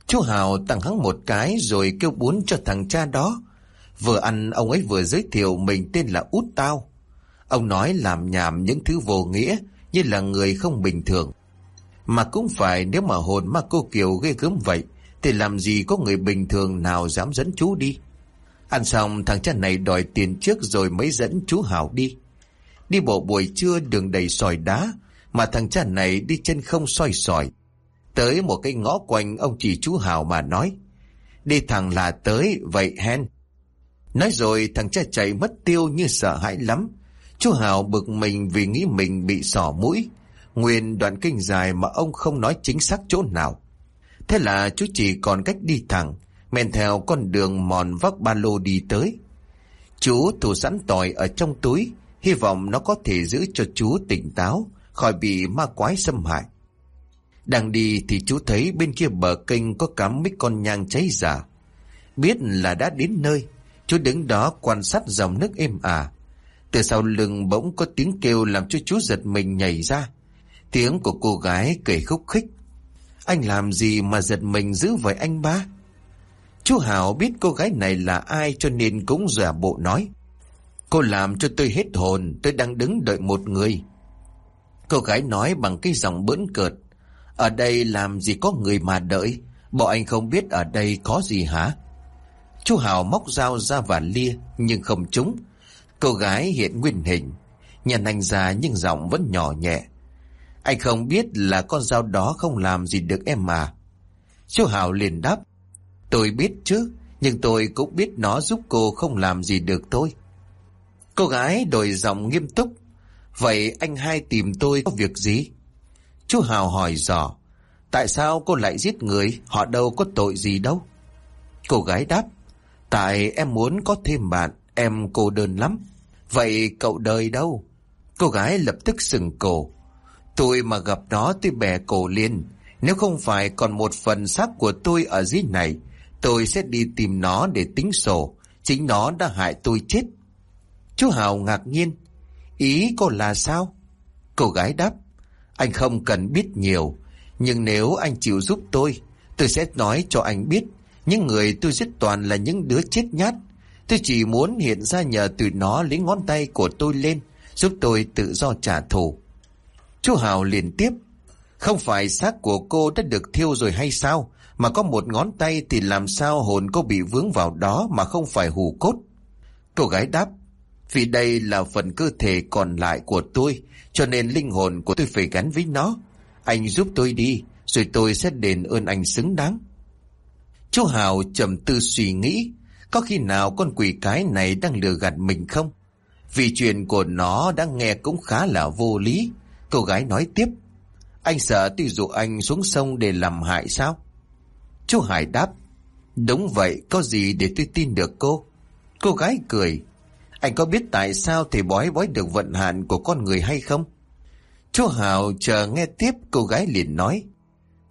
Chú Hào tặng hắn một cái rồi kêu bún cho thằng cha đó. Vừa ăn, ông ấy vừa giới thiệu mình tên là Út Tao. Ông nói làm nhảm những thứ vô nghĩa, như là người không bình thường. Mà cũng phải nếu mà hồn ma cô Kiều ghê gớm vậy, thì làm gì có người bình thường nào dám dẫn chú đi. Ăn xong, thằng cha này đòi tiền trước rồi mới dẫn chú Hảo đi. Đi bộ buổi trưa đường đầy sỏi đá, mà thằng cha này đi chân không soi sỏi. Tới một cái ngõ quanh ông chỉ chú hào mà nói. Đi thẳng là tới vậy hen. Nói rồi thằng cha chạy mất tiêu như sợ hãi lắm. Chú hào bực mình vì nghĩ mình bị sỏ mũi. Nguyên đoạn kinh dài mà ông không nói chính xác chỗ nào. Thế là chú chỉ còn cách đi thẳng, men theo con đường mòn vác ba lô đi tới. Chú thủ sẵn tỏi ở trong túi, hy vọng nó có thể giữ cho chú tỉnh táo, khỏi bị ma quái xâm hại. Đang đi thì chú thấy bên kia bờ kênh có cắm mấy con nhang cháy giả. Biết là đã đến nơi, chú đứng đó quan sát dòng nước êm ả. Từ sau lưng bỗng có tiếng kêu làm cho chú giật mình nhảy ra. Tiếng của cô gái cười khúc khích. Anh làm gì mà giật mình giữ với anh ba? Chú Hảo biết cô gái này là ai cho nên cũng giả bộ nói. Cô làm cho tôi hết hồn, tôi đang đứng đợi một người. Cô gái nói bằng cái giọng bỡn cợt. Ở đây làm gì có người mà đợi, bọn anh không biết ở đây có gì hả? Chú Hào móc dao ra và lia, nhưng không trúng. Cô gái hiện nguyên hình, nhận anh ra nhưng giọng vẫn nhỏ nhẹ. Anh không biết là con dao đó không làm gì được em mà. Chú Hào liền đáp. Tôi biết chứ, nhưng tôi cũng biết nó giúp cô không làm gì được thôi. Cô gái đổi giọng nghiêm túc. Vậy anh hai tìm tôi có việc gì? Chú Hào hỏi dò. Tại sao cô lại giết người? Họ đâu có tội gì đâu. Cô gái đáp. Tại em muốn có thêm bạn, em cô đơn lắm. Vậy cậu đời đâu? Cô gái lập tức sừng cổ. Tôi mà gặp nó tôi bẻ cổ liền. Nếu không phải còn một phần xác của tôi ở dưới này, Tôi sẽ đi tìm nó để tính sổ. Chính nó đã hại tôi chết. Chú Hào ngạc nhiên. Ý cô là sao? Cô gái đáp. Anh không cần biết nhiều. Nhưng nếu anh chịu giúp tôi, tôi sẽ nói cho anh biết. Những người tôi giết toàn là những đứa chết nhát. Tôi chỉ muốn hiện ra nhờ từ nó lấy ngón tay của tôi lên, giúp tôi tự do trả thù. Chú Hào liền tiếp. Không phải xác của cô đã được thiêu rồi hay sao? Mà có một ngón tay thì làm sao hồn cô bị vướng vào đó mà không phải hù cốt? Cô gái đáp. Vì đây là phần cơ thể còn lại của tôi, cho nên linh hồn của tôi phải gắn với nó. Anh giúp tôi đi, rồi tôi sẽ đền ơn anh xứng đáng. Chú Hào trầm tư suy nghĩ, có khi nào con quỷ cái này đang lừa gạt mình không? Vì chuyện của nó đã nghe cũng khá là vô lý. Cô gái nói tiếp. Anh sợ tôi dụ anh xuống sông để làm hại sao? Chú Hải đáp. Đúng vậy, có gì để tôi tin được cô? Cô gái cười. Anh có biết tại sao thầy bói bói được vận hạn của con người hay không? Chú Hào chờ nghe tiếp, cô gái liền nói.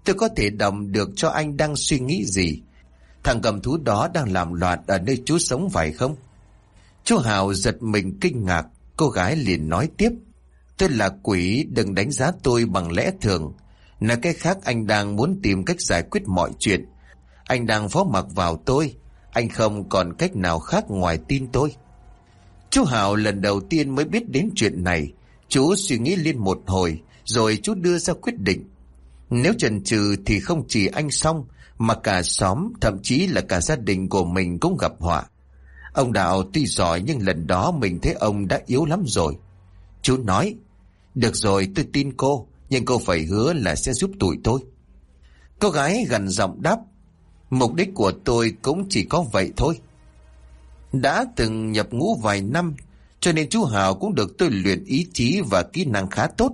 Tôi có thể đồng được cho anh đang suy nghĩ gì. Thằng cầm thú đó đang làm loạn ở nơi chú sống phải không? Chú Hào giật mình kinh ngạc. Cô gái liền nói tiếp. Tôi là quỷ, đừng đánh giá tôi bằng lẽ thường. Là cái khác anh đang muốn tìm cách giải quyết mọi chuyện. Anh đang phó mặc vào tôi. Anh không còn cách nào khác ngoài tin tôi. Chú Hào lần đầu tiên mới biết đến chuyện này. Chú suy nghĩ liên một hồi, rồi chú đưa ra quyết định. Nếu trần trừ thì không chỉ anh xong, mà cả xóm, thậm chí là cả gia đình của mình cũng gặp họa. Ông Đạo tuy giỏi nhưng lần đó mình thấy ông đã yếu lắm rồi. Chú nói, được rồi tôi tin cô, nhưng cô phải hứa là sẽ giúp tụi tôi. Cô gái gần giọng đáp, mục đích của tôi cũng chỉ có vậy thôi. Đã từng nhập ngũ vài năm, cho nên chú Hào cũng được tôi luyện ý chí và kỹ năng khá tốt,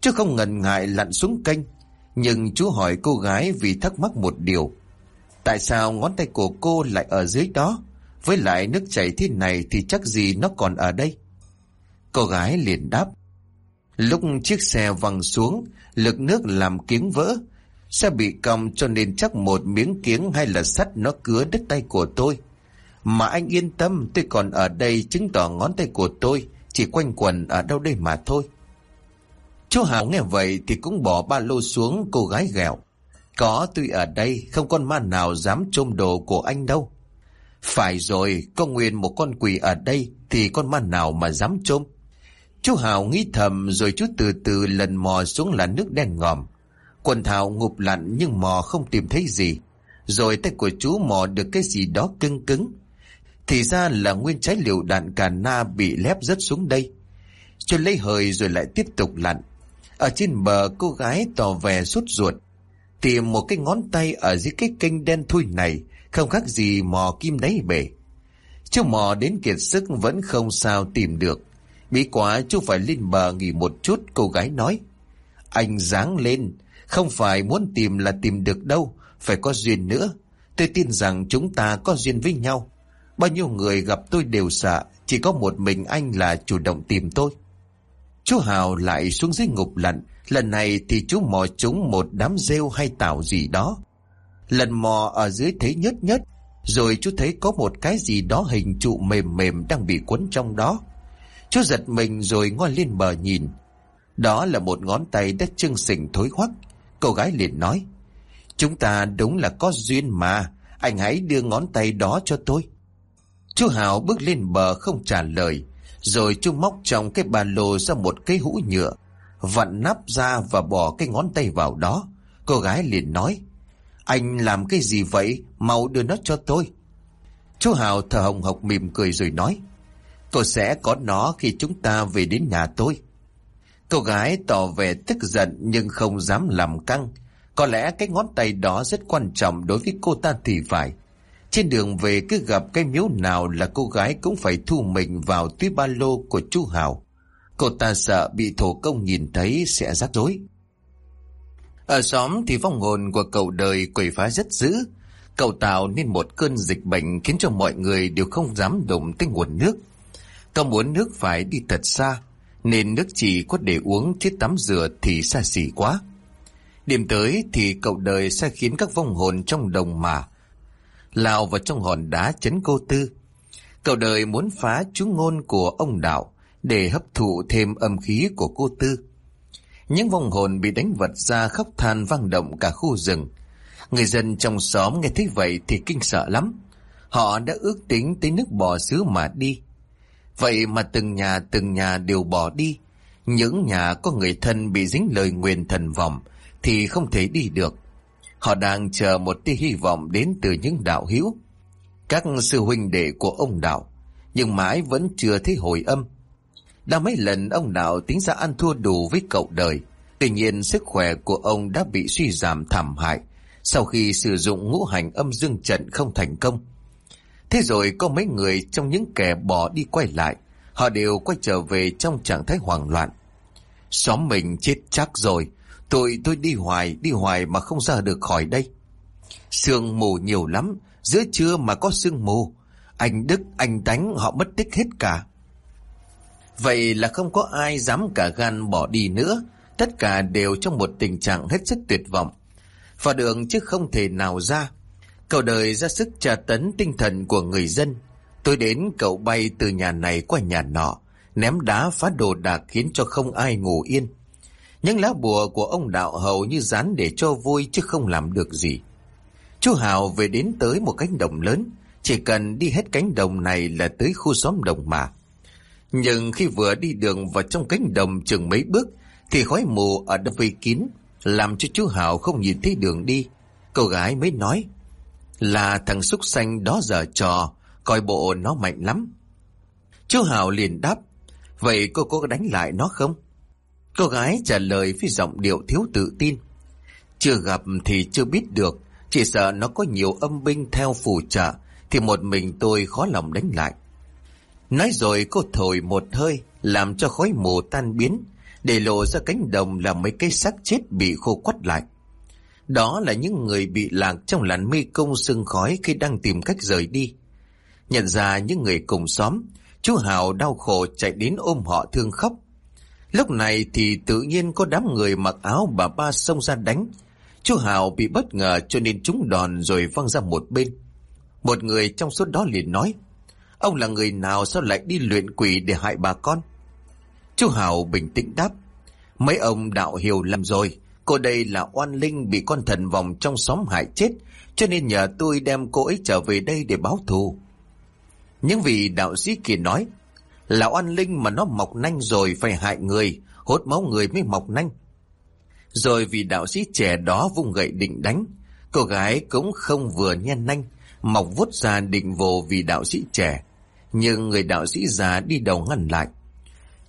chứ không ngần ngại lặn xuống kênh. Nhưng chú hỏi cô gái vì thắc mắc một điều. Tại sao ngón tay của cô lại ở dưới đó? Với lại nước chảy thế này thì chắc gì nó còn ở đây? Cô gái liền đáp. Lúc chiếc xe văng xuống, lực nước làm kiếng vỡ. Xe bị cong cho nên chắc một miếng kiếng hay là sắt nó cứa đứt tay của tôi. Mà anh yên tâm tôi còn ở đây chứng tỏ ngón tay của tôi chỉ quanh quần ở đâu đây mà thôi. Chú Hảo nghe vậy thì cũng bỏ ba lô xuống cô gái ghẹo. Có tôi ở đây không con ma nào dám trôm đồ của anh đâu. Phải rồi, có nguyên một con quỷ ở đây thì con ma nào mà dám trôm. Chú Hào nghĩ thầm rồi chú từ từ lần mò xuống là nước đen ngòm. Quần thảo ngụp lặn nhưng mò không tìm thấy gì. Rồi tay của chú mò được cái gì đó cứng cứng. Thì ra là nguyên trái liều đạn cà na bị lép rớt xuống đây. Cho lấy hơi rồi lại tiếp tục lặn. Ở trên bờ cô gái tỏ vẻ sốt ruột. Tìm một cái ngón tay ở dưới cái kênh đen thui này không khác gì mò kim đáy bể. Chú mò đến kiệt sức vẫn không sao tìm được. Bí quá chú phải lên bờ nghỉ một chút cô gái nói. Anh dáng lên, không phải muốn tìm là tìm được đâu, phải có duyên nữa. Tôi tin rằng chúng ta có duyên với nhau. Bao nhiêu người gặp tôi đều sợ, chỉ có một mình anh là chủ động tìm tôi. Chú Hào lại xuống dưới ngục lặn, lần này thì chú mò trúng một đám rêu hay tảo gì đó. Lần mò ở dưới thấy nhớt nhớt, rồi chú thấy có một cái gì đó hình trụ mềm mềm đang bị cuốn trong đó. Chú giật mình rồi ngoi lên bờ nhìn. Đó là một ngón tay đất trưng sình thối hoắc. Cô gái liền nói, chúng ta đúng là có duyên mà, anh hãy đưa ngón tay đó cho tôi. Chú Hào bước lên bờ không trả lời, rồi chú móc trong cái ba lô ra một cái hũ nhựa, vặn nắp ra và bỏ cái ngón tay vào đó. Cô gái liền nói, anh làm cái gì vậy, mau đưa nó cho tôi. Chú Hào thở hồng hộc mỉm cười rồi nói, Cô sẽ có nó khi chúng ta về đến nhà tôi. Cô gái tỏ vẻ tức giận nhưng không dám làm căng. Có lẽ cái ngón tay đó rất quan trọng đối với cô ta thì phải. Trên đường về cứ gặp cái miếu nào là cô gái cũng phải thu mình vào túi ba lô của chú Hào. Cô ta sợ bị thổ công nhìn thấy sẽ rắc rối. Ở xóm thì vong hồn của cậu đời quỷ phá rất dữ. Cậu tạo nên một cơn dịch bệnh khiến cho mọi người đều không dám đụng tới nguồn nước. Cậu muốn nước phải đi thật xa, nên nước chỉ có để uống chứ tắm rửa thì xa xỉ quá. Điểm tới thì cậu đời sẽ khiến các vong hồn trong đồng mà lao vào trong hòn đá chấn cô tư. Cậu đời muốn phá chú ngôn của ông đạo để hấp thụ thêm âm khí của cô tư. Những vong hồn bị đánh vật ra khóc than vang động cả khu rừng. Người dân trong xóm nghe thấy vậy thì kinh sợ lắm. Họ đã ước tính tới nước bò xứ mà đi. Vậy mà từng nhà từng nhà đều bỏ đi. Những nhà có người thân bị dính lời nguyền thần vọng thì không thể đi được. Họ đang chờ một tia hy vọng đến từ những đạo hữu. Các sư huynh đệ của ông đạo, nhưng mãi vẫn chưa thấy hồi âm. Đã mấy lần ông đạo tính ra ăn thua đủ với cậu đời. Tuy nhiên sức khỏe của ông đã bị suy giảm thảm hại sau khi sử dụng ngũ hành âm dương trận không thành công. Thế rồi có mấy người trong những kẻ bỏ đi quay lại, họ đều quay trở về trong trạng thái hoảng loạn. Xóm mình chết chắc rồi, tôi tôi đi hoài, đi hoài mà không ra được khỏi đây. Sương mù nhiều lắm, giữa trưa mà có sương mù. Anh Đức, anh Đánh họ mất tích hết cả. Vậy là không có ai dám cả gan bỏ đi nữa, tất cả đều trong một tình trạng hết sức tuyệt vọng. Và đường chứ không thể nào ra. Cậu đời ra sức tra tấn tinh thần của người dân. Tôi đến cậu bay từ nhà này qua nhà nọ, ném đá phá đồ đạc khiến cho không ai ngủ yên. Những lá bùa của ông đạo hầu như dán để cho vui chứ không làm được gì. Chú Hào về đến tới một cánh đồng lớn, chỉ cần đi hết cánh đồng này là tới khu xóm đồng mà. Nhưng khi vừa đi đường vào trong cánh đồng chừng mấy bước, thì khói mù ở đập vây kín, làm cho chú Hào không nhìn thấy đường đi. Cô gái mới nói, là thằng xúc xanh đó giờ trò, coi bộ nó mạnh lắm. Chú Hào liền đáp, vậy cô có đánh lại nó không? Cô gái trả lời với giọng điệu thiếu tự tin. Chưa gặp thì chưa biết được, chỉ sợ nó có nhiều âm binh theo phù trợ, thì một mình tôi khó lòng đánh lại. Nói rồi cô thổi một hơi, làm cho khói mù tan biến, để lộ ra cánh đồng là mấy cây xác chết bị khô quắt lại. Đó là những người bị lạc trong làn mê công sương khói khi đang tìm cách rời đi. Nhận ra những người cùng xóm, chú Hào đau khổ chạy đến ôm họ thương khóc. Lúc này thì tự nhiên có đám người mặc áo bà ba xông ra đánh. Chú Hào bị bất ngờ cho nên trúng đòn rồi văng ra một bên. Một người trong số đó liền nói, ông là người nào sao lại đi luyện quỷ để hại bà con? Chú Hào bình tĩnh đáp, mấy ông đạo hiểu lầm rồi, cô đây là oan linh bị con thần vòng trong xóm hại chết, cho nên nhờ tôi đem cô ấy trở về đây để báo thù. Những vị đạo sĩ kia nói, là oan linh mà nó mọc nanh rồi phải hại người, hốt máu người mới mọc nanh. Rồi vì đạo sĩ trẻ đó vung gậy định đánh, cô gái cũng không vừa nhen nanh, mọc vút ra định vồ vì đạo sĩ trẻ. Nhưng người đạo sĩ già đi đầu ngăn lại.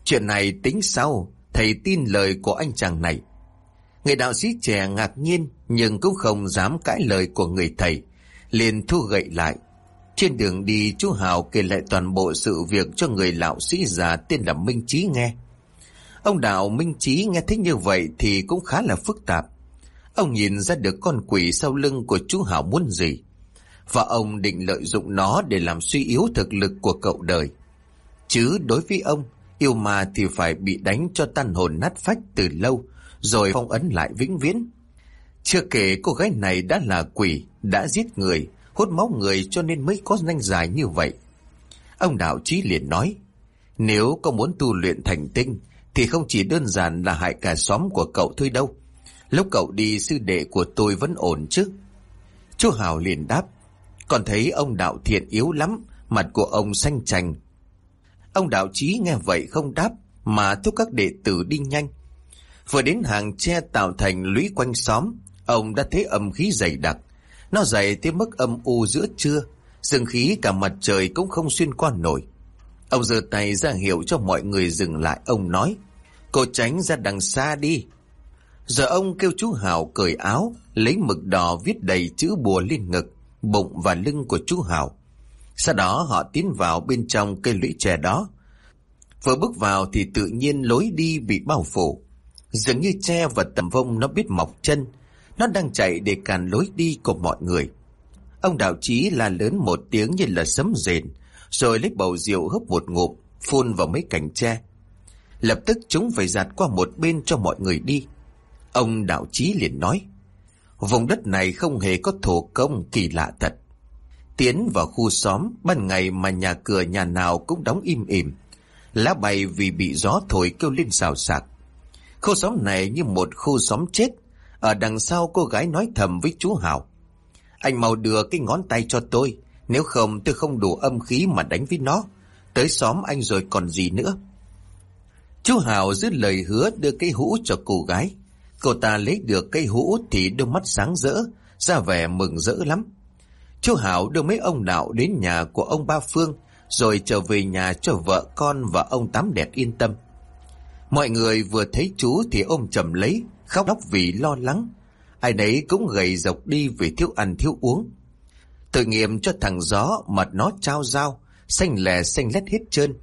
Chuyện này tính sau, thầy tin lời của anh chàng này. Người đạo sĩ trẻ ngạc nhiên nhưng cũng không dám cãi lời của người thầy, liền thu gậy lại. Trên đường đi chú Hào kể lại toàn bộ sự việc cho người lão sĩ già tên là Minh Trí nghe. Ông đạo Minh Trí nghe thấy như vậy thì cũng khá là phức tạp. Ông nhìn ra được con quỷ sau lưng của chú Hào muốn gì. Và ông định lợi dụng nó để làm suy yếu thực lực của cậu đời. Chứ đối với ông, yêu ma thì phải bị đánh cho tan hồn nát phách từ lâu, rồi phong ấn lại vĩnh viễn. Chưa kể cô gái này đã là quỷ, đã giết người, hút máu người cho nên mới có danh dài như vậy. Ông đạo trí liền nói, nếu có muốn tu luyện thành tinh, thì không chỉ đơn giản là hại cả xóm của cậu thôi đâu. Lúc cậu đi sư đệ của tôi vẫn ổn chứ. Chú Hào liền đáp, còn thấy ông đạo thiện yếu lắm, mặt của ông xanh chành. Ông đạo trí nghe vậy không đáp, mà thúc các đệ tử đi nhanh. Vừa đến hàng tre tạo thành lũy quanh xóm, ông đã thấy âm khí dày đặc. Nó dày tới mức âm u giữa trưa, dương khí cả mặt trời cũng không xuyên qua nổi. Ông giơ tay ra hiệu cho mọi người dừng lại, ông nói, cô tránh ra đằng xa đi. Giờ ông kêu chú Hào cởi áo, lấy mực đỏ viết đầy chữ bùa lên ngực, bụng và lưng của chú Hào. Sau đó họ tiến vào bên trong cây lũy tre đó. Vừa bước vào thì tự nhiên lối đi bị bao phủ. Dường như tre và tầm vông nó biết mọc chân. Nó đang chạy để càn lối đi của mọi người. Ông đạo trí la lớn một tiếng như là sấm rền, rồi lấy bầu rượu hấp một ngụm, phun vào mấy cành tre. Lập tức chúng phải giạt qua một bên cho mọi người đi. Ông đạo trí liền nói, vùng đất này không hề có thổ công kỳ lạ thật. Tiến vào khu xóm, ban ngày mà nhà cửa nhà nào cũng đóng im ỉm. Lá bay vì bị gió thổi kêu lên xào xạc. Khu xóm này như một khu xóm chết. Ở đằng sau cô gái nói thầm với chú Hảo. Anh mau đưa cái ngón tay cho tôi. Nếu không tôi không đủ âm khí mà đánh với nó. Tới xóm anh rồi còn gì nữa. Chú Hảo giữ lời hứa đưa cây hũ cho cô gái. Cô ta lấy được cây hũ thì đôi mắt sáng rỡ, ra vẻ mừng rỡ lắm. Chú Hảo đưa mấy ông đạo đến nhà của ông Ba Phương, rồi trở về nhà cho vợ con và ông Tám Đẹp yên tâm. Mọi người vừa thấy chú thì ôm chầm lấy, khóc lóc vì lo lắng. Ai đấy cũng gầy dọc đi vì thiếu ăn thiếu uống. Tội nghiệm cho thằng gió mặt nó trao dao, xanh lè xanh lét hết trơn.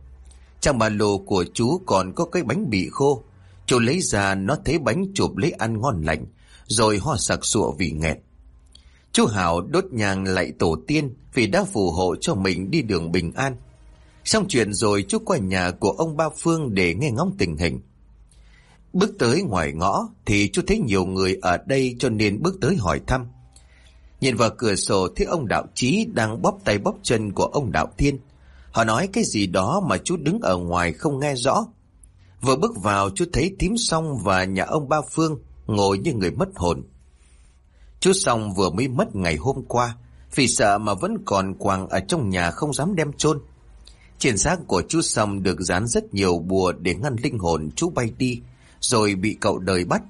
Trong ba lô của chú còn có cái bánh bị khô. Chú lấy ra nó thấy bánh chụp lấy ăn ngon lành, rồi ho sặc sụa vì nghẹt. Chú Hảo đốt nhang lại tổ tiên vì đã phù hộ cho mình đi đường bình an. Xong chuyện rồi chú qua nhà của ông Ba Phương để nghe ngóng tình hình. Bước tới ngoài ngõ thì chú thấy nhiều người ở đây cho nên bước tới hỏi thăm. Nhìn vào cửa sổ thấy ông Đạo trí đang bóp tay bóp chân của ông Đạo Thiên. Họ nói cái gì đó mà chú đứng ở ngoài không nghe rõ. Vừa bước vào, chú thấy thím song và nhà ông Ba Phương ngồi như người mất hồn. Chú song vừa mới mất ngày hôm qua, vì sợ mà vẫn còn quàng ở trong nhà không dám đem chôn Trên xác của chú song được dán rất nhiều bùa để ngăn linh hồn chú bay đi rồi bị cậu đời bắt.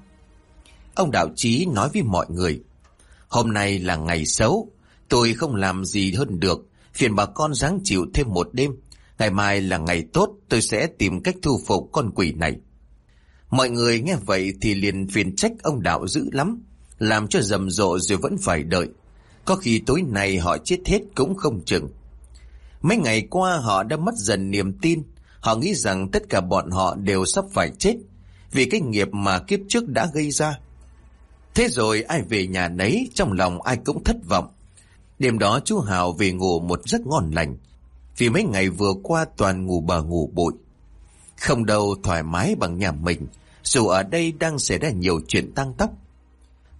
Ông đạo trí nói với mọi người Hôm nay là ngày xấu tôi không làm gì hơn được phiền bà con ráng chịu thêm một đêm Ngày mai là ngày tốt tôi sẽ tìm cách thu phục con quỷ này. Mọi người nghe vậy thì liền phiền trách ông đạo dữ lắm làm cho rầm rộ rồi vẫn phải đợi. Có khi tối nay họ chết hết cũng không chừng. Mấy ngày qua họ đã mất dần niềm tin, họ nghĩ rằng tất cả bọn họ đều sắp phải chết, vì cái nghiệp mà kiếp trước đã gây ra. Thế rồi ai về nhà nấy, trong lòng ai cũng thất vọng. Đêm đó chú Hào về ngủ một giấc ngon lành, vì mấy ngày vừa qua toàn ngủ bờ ngủ bụi. Không đâu thoải mái bằng nhà mình, dù ở đây đang xảy ra nhiều chuyện tăng tóc.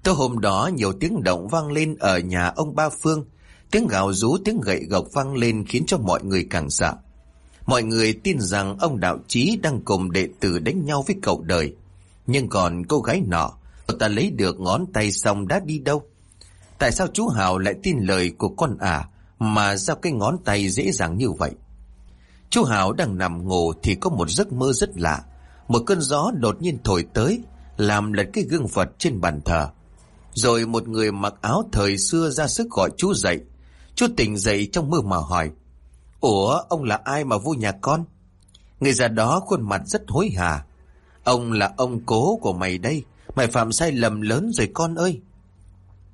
Tối hôm đó nhiều tiếng động vang lên ở nhà ông Ba Phương. Tiếng gào rú, tiếng gậy gộc vang lên khiến cho mọi người càng sợ. Mọi người tin rằng ông đạo trí đang cùng đệ tử đánh nhau với cậu đời. Nhưng còn cô gái nọ, cậu ta lấy được ngón tay xong đã đi đâu? Tại sao chú Hào lại tin lời của con ả mà giao cái ngón tay dễ dàng như vậy? Chú Hào đang nằm ngủ thì có một giấc mơ rất lạ. Một cơn gió đột nhiên thổi tới, làm lật cái gương Phật trên bàn thờ. Rồi một người mặc áo thời xưa ra sức gọi chú dậy. Chú tỉnh dậy trong mơ mà hỏi. Ủa, ông là ai mà vui nhà con? Người già đó khuôn mặt rất hối hả. Ông là ông cố của mày đây. Mày phạm sai lầm lớn rồi con ơi.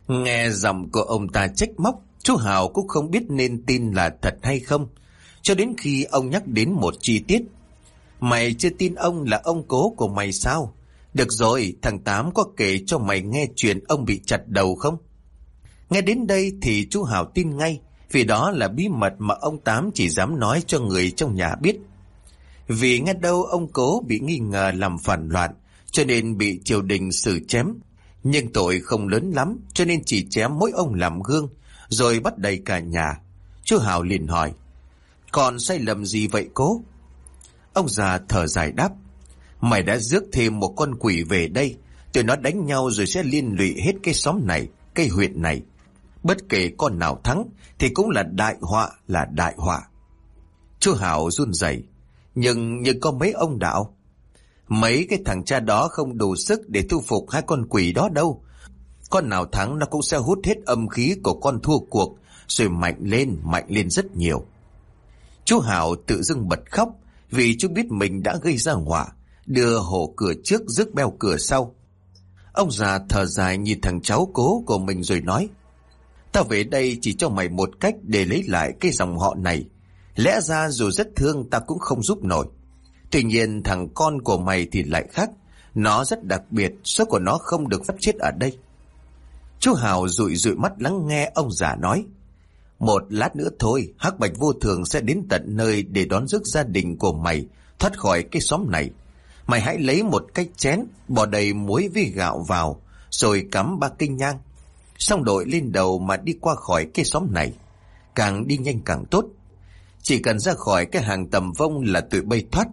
Nghe giọng của ông ta trách móc, chú Hào cũng không biết nên tin là thật hay không. Cho đến khi ông nhắc đến một chi tiết. Mày chưa tin ông là ông cố của mày sao? Được rồi, thằng Tám có kể cho mày nghe chuyện ông bị chặt đầu không? Nghe đến đây thì chú Hào tin ngay, vì đó là bí mật mà ông Tám chỉ dám nói cho người trong nhà biết. Vì nghe đâu ông cố bị nghi ngờ làm phản loạn, cho nên bị triều đình xử chém. Nhưng tội không lớn lắm, cho nên chỉ chém mỗi ông làm gương, rồi bắt đầy cả nhà. Chú hào liền hỏi, còn sai lầm gì vậy cố? Ông già thở dài đáp, Mày đã rước thêm một con quỷ về đây, tụi nó đánh nhau rồi sẽ liên lụy hết cái xóm này, cái huyện này. Bất kể con nào thắng thì cũng là đại họa là đại họa. Chú Hảo run rẩy nhưng như có mấy ông đạo. Mấy cái thằng cha đó không đủ sức để thu phục hai con quỷ đó đâu. Con nào thắng nó cũng sẽ hút hết âm khí của con thua cuộc, rồi mạnh lên, mạnh lên rất nhiều. Chú Hảo tự dưng bật khóc vì chú biết mình đã gây ra họa, đưa hổ cửa trước rước beo cửa sau. Ông già thở dài nhìn thằng cháu cố của mình rồi nói, Ta về đây chỉ cho mày một cách để lấy lại cái dòng họ này. Lẽ ra dù rất thương ta cũng không giúp nổi. Tuy nhiên thằng con của mày thì lại khác. Nó rất đặc biệt, số của nó không được phép chết ở đây. Chú Hào rụi rụi mắt lắng nghe ông già nói. Một lát nữa thôi, Hắc Bạch Vô Thường sẽ đến tận nơi để đón rước gia đình của mày thoát khỏi cái xóm này. Mày hãy lấy một cái chén, bỏ đầy muối với gạo vào, rồi cắm ba kinh nhang. Xong đội lên đầu mà đi qua khỏi cái xóm này. càng đi nhanh càng tốt. Chỉ cần ra khỏi cái hàng tầm vông là tụi bay thoát.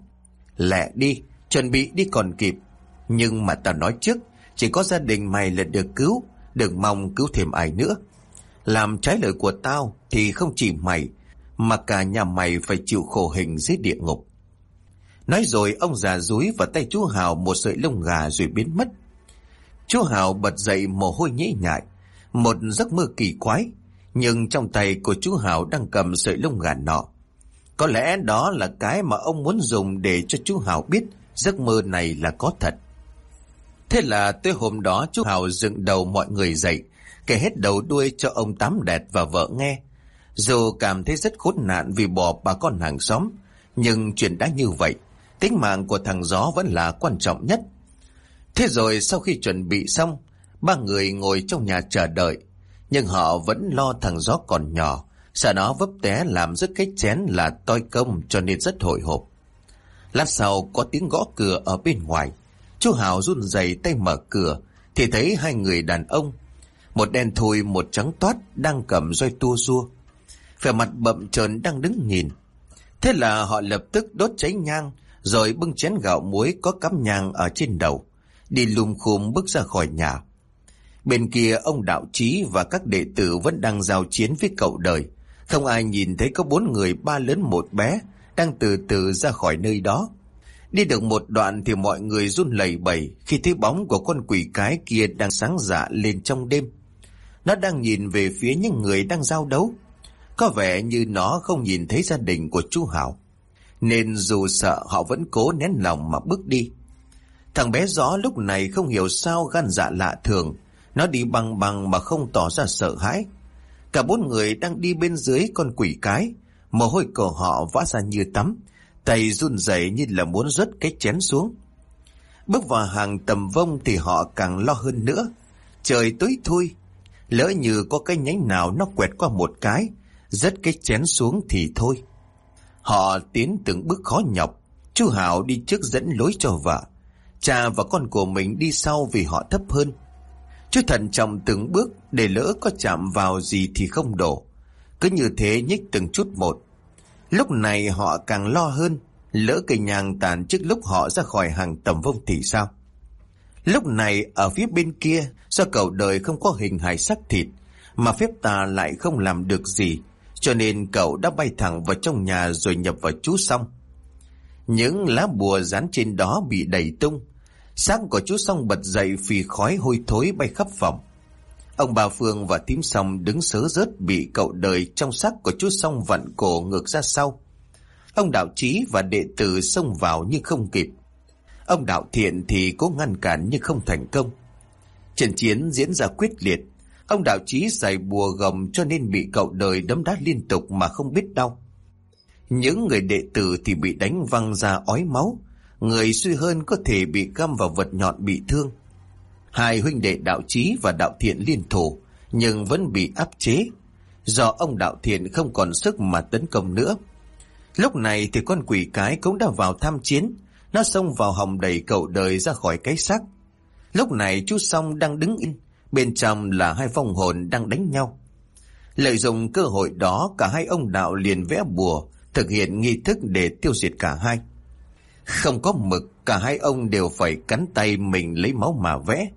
Lẹ đi, chuẩn bị đi còn kịp. Nhưng mà tao nói trước, chỉ có gia đình mày là được cứu, đừng mong cứu thêm ai nữa. Làm trái lời của tao thì không chỉ mày, mà cả nhà mày phải chịu khổ hình dưới địa ngục. Nói rồi ông già rúi vào tay chú Hào một sợi lông gà rồi biến mất. Chú Hào bật dậy mồ hôi nhễ nhại, một giấc mơ kỳ quái, nhưng trong tay của chú Hảo đang cầm sợi lông gà nọ. Có lẽ đó là cái mà ông muốn dùng để cho chú Hảo biết giấc mơ này là có thật. Thế là tới hôm đó chú Hảo dựng đầu mọi người dậy, kể hết đầu đuôi cho ông Tám Đẹp và vợ nghe. Dù cảm thấy rất khốn nạn vì bỏ bà con hàng xóm, nhưng chuyện đã như vậy, tính mạng của thằng Gió vẫn là quan trọng nhất. Thế rồi sau khi chuẩn bị xong, ba người ngồi trong nhà chờ đợi, nhưng họ vẫn lo thằng Gió còn nhỏ, sợ nó vấp té làm rứt cái chén là toi công cho nên rất hồi hộp. Lát sau có tiếng gõ cửa ở bên ngoài, chú Hào run rẩy tay mở cửa, thì thấy hai người đàn ông, một đen thui một trắng toát đang cầm roi tua rua. Vẻ mặt bậm trợn đang đứng nhìn. Thế là họ lập tức đốt cháy nhang, rồi bưng chén gạo muối có cắm nhang ở trên đầu, đi lùm khùm bước ra khỏi nhà. Bên kia, ông đạo trí và các đệ tử vẫn đang giao chiến với cậu đời. Không ai nhìn thấy có bốn người, ba lớn, một bé, đang từ từ ra khỏi nơi đó. Đi được một đoạn thì mọi người run lẩy bẩy khi thấy bóng của con quỷ cái kia đang sáng dạ lên trong đêm. Nó đang nhìn về phía những người đang giao đấu. Có vẻ như nó không nhìn thấy gia đình của chú Hảo. Nên dù sợ họ vẫn cố nén lòng mà bước đi. Thằng bé gió lúc này không hiểu sao gan dạ lạ thường. Nó đi bằng bằng mà không tỏ ra sợ hãi. Cả bốn người đang đi bên dưới con quỷ cái. Mồ hôi của họ vã ra như tắm. Tay run rẩy như là muốn rớt cái chén xuống. Bước vào hàng tầm vông thì họ càng lo hơn nữa. Trời tối thui. Lỡ như có cái nhánh nào nó quẹt qua một cái, rớt cái chén xuống thì thôi. Họ tiến từng bước khó nhọc. Chú Hảo đi trước dẫn lối cho vợ. Cha và con của mình đi sau vì họ thấp hơn. Chú thận trọng từng bước để lỡ có chạm vào gì thì không đổ. Cứ như thế nhích từng chút một. Lúc này họ càng lo hơn, lỡ cây nhang tàn trước lúc họ ra khỏi hàng tầm vông thì sao? Lúc này ở phía bên kia, do cậu đời không có hình hài sắc thịt, mà phép tà lại không làm được gì, cho nên cậu đã bay thẳng vào trong nhà rồi nhập vào chú xong. Những lá bùa dán trên đó bị đầy tung, xác của chú Song bật dậy phì khói hôi thối bay khắp phòng. Ông bà Phương và tím song đứng sớ rớt bị cậu đời trong xác của chú song vặn cổ ngược ra sau. Ông đạo trí và đệ tử xông vào nhưng không kịp. Ông đạo thiện thì cố ngăn cản nhưng không thành công. Trận chiến diễn ra quyết liệt. Ông đạo trí giải bùa gồng cho nên bị cậu đời đấm đá liên tục mà không biết đau. Những người đệ tử thì bị đánh văng ra ói máu. Người suy hơn có thể bị găm vào vật nhọn bị thương. Hai huynh đệ đạo trí và đạo thiện liên thủ, nhưng vẫn bị áp chế. Do ông đạo thiện không còn sức mà tấn công nữa. Lúc này thì con quỷ cái cũng đã vào tham chiến. Nó xông vào hòng đẩy cậu đời ra khỏi cái xác. Lúc này chú Song đang đứng in. Bên trong là hai phong hồn đang đánh nhau. Lợi dụng cơ hội đó cả hai ông đạo liền vẽ bùa, thực hiện nghi thức để tiêu diệt cả hai. Không có mực, cả hai ông đều phải cắn tay mình lấy máu mà vẽ.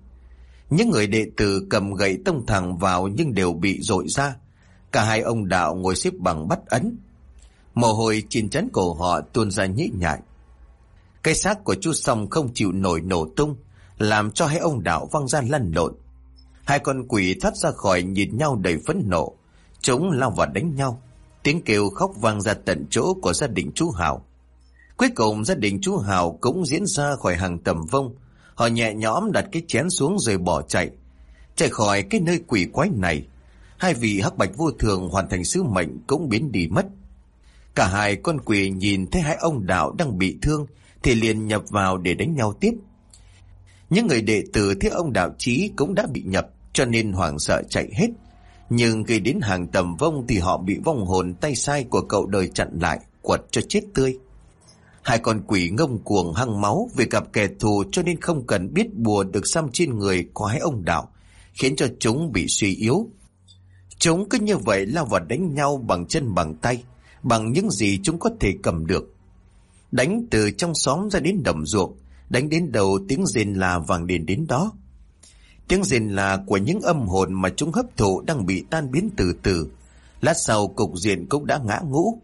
Những người đệ tử cầm gậy tông thẳng vào nhưng đều bị dội ra. Cả hai ông đạo ngồi xếp bằng bắt ấn. Mồ hôi trên chắn cổ họ tuôn ra nhĩ nhại. Cái xác của chú Song không chịu nổi nổ tung, làm cho hai ông đạo văng ra lăn lộn. Hai con quỷ thoát ra khỏi nhìn nhau đầy phẫn nộ. Chúng lao vào đánh nhau. Tiếng kêu khóc vang ra tận chỗ của gia đình chú Hào. Cuối cùng gia đình chú Hào cũng diễn ra khỏi hàng tầm vông. Họ nhẹ nhõm đặt cái chén xuống rồi bỏ chạy. Chạy khỏi cái nơi quỷ quái này. Hai vị hắc bạch vô thường hoàn thành sứ mệnh cũng biến đi mất. Cả hai con quỷ nhìn thấy hai ông đạo đang bị thương thì liền nhập vào để đánh nhau tiếp. Những người đệ tử thấy ông đạo trí cũng đã bị nhập cho nên hoảng sợ chạy hết. Nhưng khi đến hàng tầm vông thì họ bị vong hồn tay sai của cậu đời chặn lại, quật cho chết tươi. Hai con quỷ ngông cuồng hăng máu vì gặp kẻ thù cho nên không cần biết bùa được xăm trên người của hai ông đạo, khiến cho chúng bị suy yếu. Chúng cứ như vậy lao vào đánh nhau bằng chân bằng tay, bằng những gì chúng có thể cầm được. Đánh từ trong xóm ra đến đồng ruộng, đánh đến đầu tiếng rền là vàng đền đến đó. Tiếng rền là của những âm hồn mà chúng hấp thụ đang bị tan biến từ từ. Lát sau cục diện cũng đã ngã ngũ.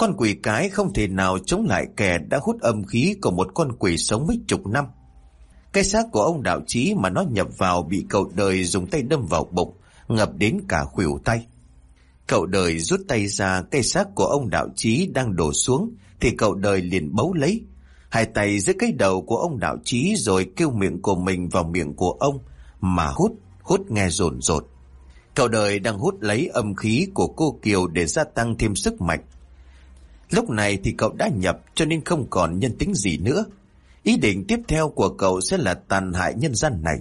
Con quỷ cái không thể nào chống lại kẻ đã hút âm khí của một con quỷ sống mấy chục năm. Cái xác của ông đạo trí mà nó nhập vào bị cậu đời dùng tay đâm vào bụng, ngập đến cả khuỷu tay. Cậu đời rút tay ra cây xác của ông đạo trí đang đổ xuống thì cậu đời liền bấu lấy. Hai tay dưới cái đầu của ông đạo trí rồi kêu miệng của mình vào miệng của ông mà hút, hút nghe rồn rột. Cậu đời đang hút lấy âm khí của cô Kiều để gia tăng thêm sức mạnh. Lúc này thì cậu đã nhập cho nên không còn nhân tính gì nữa. Ý định tiếp theo của cậu sẽ là tàn hại nhân gian này.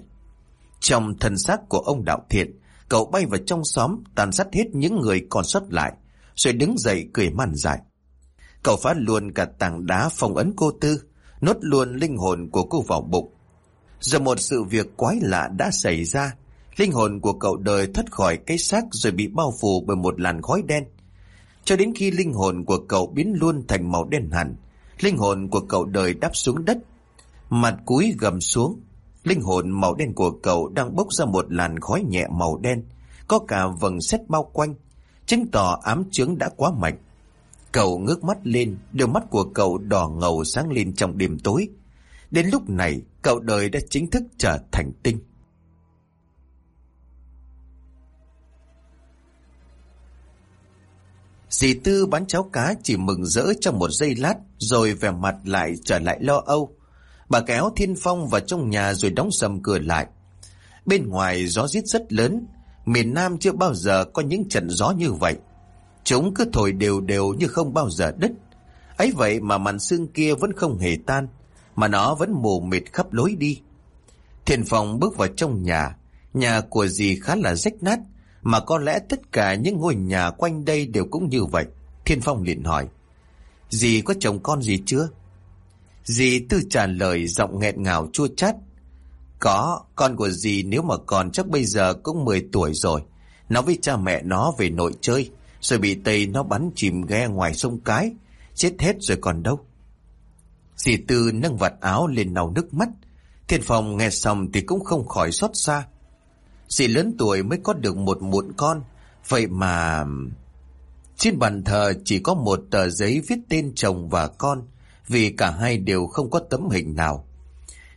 Trong thân xác của ông đạo thiện, cậu bay vào trong xóm tàn sát hết những người còn sót lại, rồi đứng dậy cười man dài. Cậu phá luôn cả tảng đá phong ấn cô Tư, nốt luôn linh hồn của cô vào bụng. Giờ một sự việc quái lạ đã xảy ra, linh hồn của cậu đời thoát khỏi cái xác rồi bị bao phủ bởi một làn khói đen. Cho đến khi linh hồn của cậu biến luôn thành màu đen hẳn, linh hồn của cậu đời đáp xuống đất, mặt cúi gầm xuống. Linh hồn màu đen của cậu đang bốc ra một làn khói nhẹ màu đen, có cả vầng sét bao quanh, chứng tỏ ám chướng đã quá mạnh. Cậu ngước mắt lên, đôi mắt của cậu đỏ ngầu sáng lên trong đêm tối. Đến lúc này, cậu đời đã chính thức trở thành tinh. Dì Tư bán cháo cá chỉ mừng rỡ trong một giây lát, rồi vẻ mặt lại trở lại lo âu. Bà kéo Thiên Phong vào trong nhà rồi đóng sầm cửa lại. Bên ngoài gió rít rất lớn, miền Nam chưa bao giờ có những trận gió như vậy. Chúng cứ thổi đều đều như không bao giờ đứt. ấy vậy mà màn xương kia vẫn không hề tan, mà nó vẫn mù mịt khắp lối đi. Thiên Phong bước vào trong nhà, nhà của dì khá là rách nát, mà có lẽ tất cả những ngôi nhà quanh đây đều cũng như vậy. Thiên Phong liền hỏi, dì có chồng con gì chưa? Dì tư trả lời giọng nghẹn ngào chua chát. Có, con của dì nếu mà còn chắc bây giờ cũng 10 tuổi rồi. Nó với cha mẹ nó về nội chơi, rồi bị Tây nó bắn chìm ghe ngoài sông Cái, chết hết rồi còn đâu. Dì Tư nâng vạt áo lên nào nước mắt. Thiên Phong nghe xong thì cũng không khỏi xót xa. Dì lớn tuổi mới có được một muộn con, vậy mà... Trên bàn thờ chỉ có một tờ giấy viết tên chồng và con, vì cả hai đều không có tấm hình nào.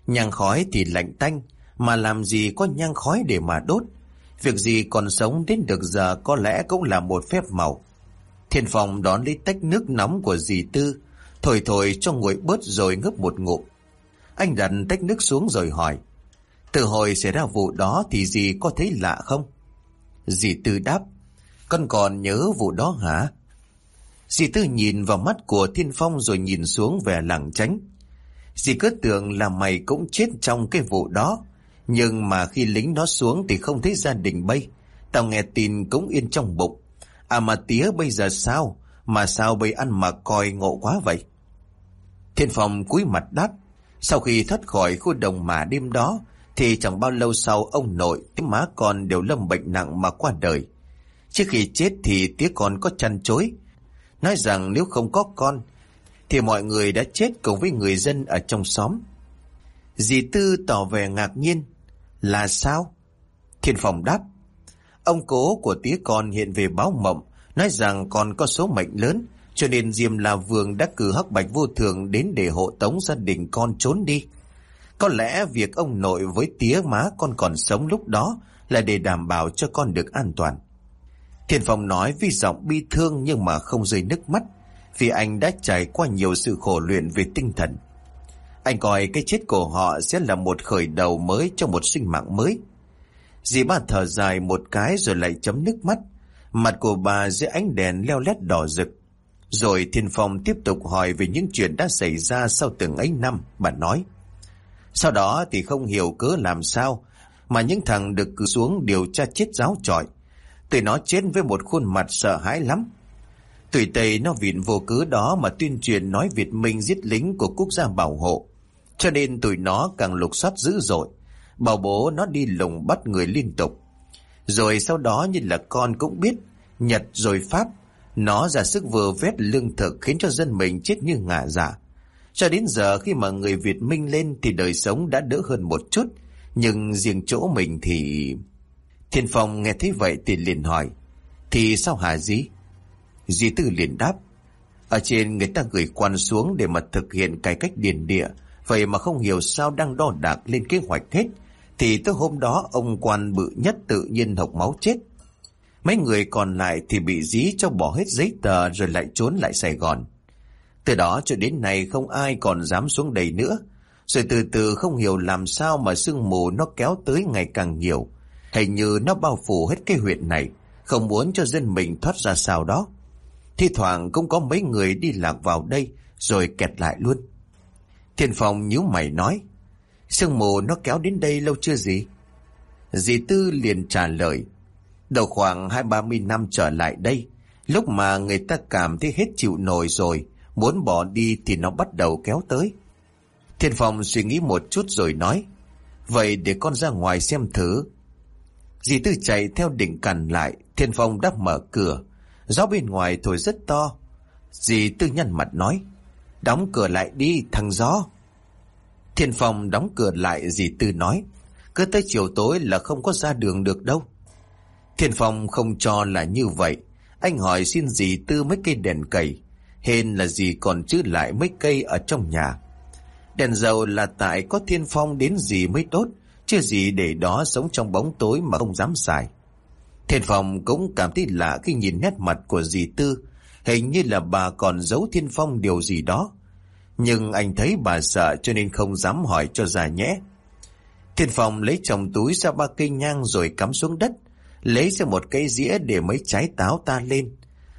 Nhang khói thì lạnh tanh, mà làm gì có nhang khói để mà đốt. Việc gì còn sống đến được giờ có lẽ cũng là một phép màu. Thiên phòng đón lấy tách nước nóng của dì Tư, thổi thổi cho nguội bớt rồi ngấp một ngụm. Anh đặt tách nước xuống rồi hỏi, từ hồi xảy ra vụ đó thì dì có thấy lạ không? Dì Tư đáp, con còn nhớ vụ đó hả? Dì Tư nhìn vào mắt của Thiên Phong rồi nhìn xuống vẻ lảng tránh. Dì cứ tưởng là mày cũng chết trong cái vụ đó. Nhưng mà khi lính nó xuống thì không thấy gia đình bay. Tao nghe tin cũng yên trong bụng. À mà tía bây giờ sao? Mà sao bây ăn mà coi ngộ quá vậy? Thiên Phong cúi mặt đáp. Sau khi thoát khỏi khu đồng mà đêm đó, thì chẳng bao lâu sau ông nội, má con đều lâm bệnh nặng mà qua đời. Trước khi chết thì tía con có chăn chối, nói rằng nếu không có con, thì mọi người đã chết cùng với người dân ở trong xóm. Dì Tư tỏ vẻ ngạc nhiên, là sao? Thiên phòng đáp, ông cố của tía con hiện về báo mộng, nói rằng con có số mệnh lớn, cho nên Diêm La Vương đã cử Hắc Bạch Vô Thường đến để hộ tống gia đình con trốn đi. Có lẽ việc ông nội với tía má con còn sống lúc đó là để đảm bảo cho con được an toàn. Thiên Phong nói với giọng bi thương nhưng mà không rơi nước mắt vì anh đã trải qua nhiều sự khổ luyện về tinh thần. Anh coi cái chết của họ sẽ là một khởi đầu mới cho một sinh mạng mới. Dì bà thở dài một cái rồi lại chấm nước mắt. Mặt của bà dưới ánh đèn leo lét đỏ rực. Rồi Thiên Phong tiếp tục hỏi về những chuyện đã xảy ra sau từng ấy năm, bà nói. Sau đó thì không hiểu cớ làm sao, mà những thằng được cử xuống điều tra chết giáo trọi. Tụi nó chết với một khuôn mặt sợ hãi lắm. Tụi Tây nó viện vô cớ đó mà tuyên truyền nói Việt Minh giết lính của quốc gia bảo hộ. Cho nên tụi nó càng lục soát dữ dội. Bảo bố nó đi lùng bắt người liên tục. Rồi sau đó như là con cũng biết, Nhật rồi Pháp, nó ra sức vừa vét lương thực khiến cho dân mình chết như ngạ dạ. Cho đến giờ khi mà người Việt Minh lên thì đời sống đã đỡ hơn một chút, nhưng riêng chỗ mình thì... Thiên Phong nghe thấy vậy thì liền hỏi, thì sao hả dí? Dì Tư liền đáp, ở trên người ta gửi quan xuống để mà thực hiện cải cách điền địa, vậy mà không hiểu sao đang đo đạc lên kế hoạch hết, thì tới hôm đó ông quan bự nhất tự nhiên hộc máu chết. Mấy người còn lại thì bị dí cho bỏ hết giấy tờ rồi lại trốn lại Sài Gòn. Từ đó cho đến nay không ai còn dám xuống đây nữa. Rồi từ từ không hiểu làm sao mà sương mù nó kéo tới ngày càng nhiều. Hình như nó bao phủ hết cái huyện này, không muốn cho dân mình thoát ra sao đó. Thi thoảng cũng có mấy người đi lạc vào đây rồi kẹt lại luôn. Thiên Phong nhíu mày nói, sương mù nó kéo đến đây lâu chưa gì? Dì Tư liền trả lời, đầu khoảng hai ba mươi năm trở lại đây, lúc mà người ta cảm thấy hết chịu nổi rồi, muốn bỏ đi thì nó bắt đầu kéo tới. Thiên Phong suy nghĩ một chút rồi nói, vậy để con ra ngoài xem thử. Dì Tư chạy theo đỉnh cằn lại, Thiên Phong đắp mở cửa, gió bên ngoài thổi rất to. Dì Tư nhăn mặt nói, đóng cửa lại đi thằng gió. Thiên Phong đóng cửa lại dì Tư nói, cứ tới chiều tối là không có ra đường được đâu. Thiên Phong không cho là như vậy, anh hỏi xin dì Tư mấy cây đèn cầy, hên là gì còn chứ lại mấy cây ở trong nhà. Đèn dầu là tại có thiên phong đến gì mới tốt, chứ gì để đó sống trong bóng tối mà không dám xài. Thiên phong cũng cảm thấy lạ khi nhìn nét mặt của dì Tư, hình như là bà còn giấu thiên phong điều gì đó. Nhưng anh thấy bà sợ cho nên không dám hỏi cho già nhé. Thiên phong lấy trong túi ra ba cây nhang rồi cắm xuống đất, lấy ra một cây dĩa để mấy trái táo ta lên.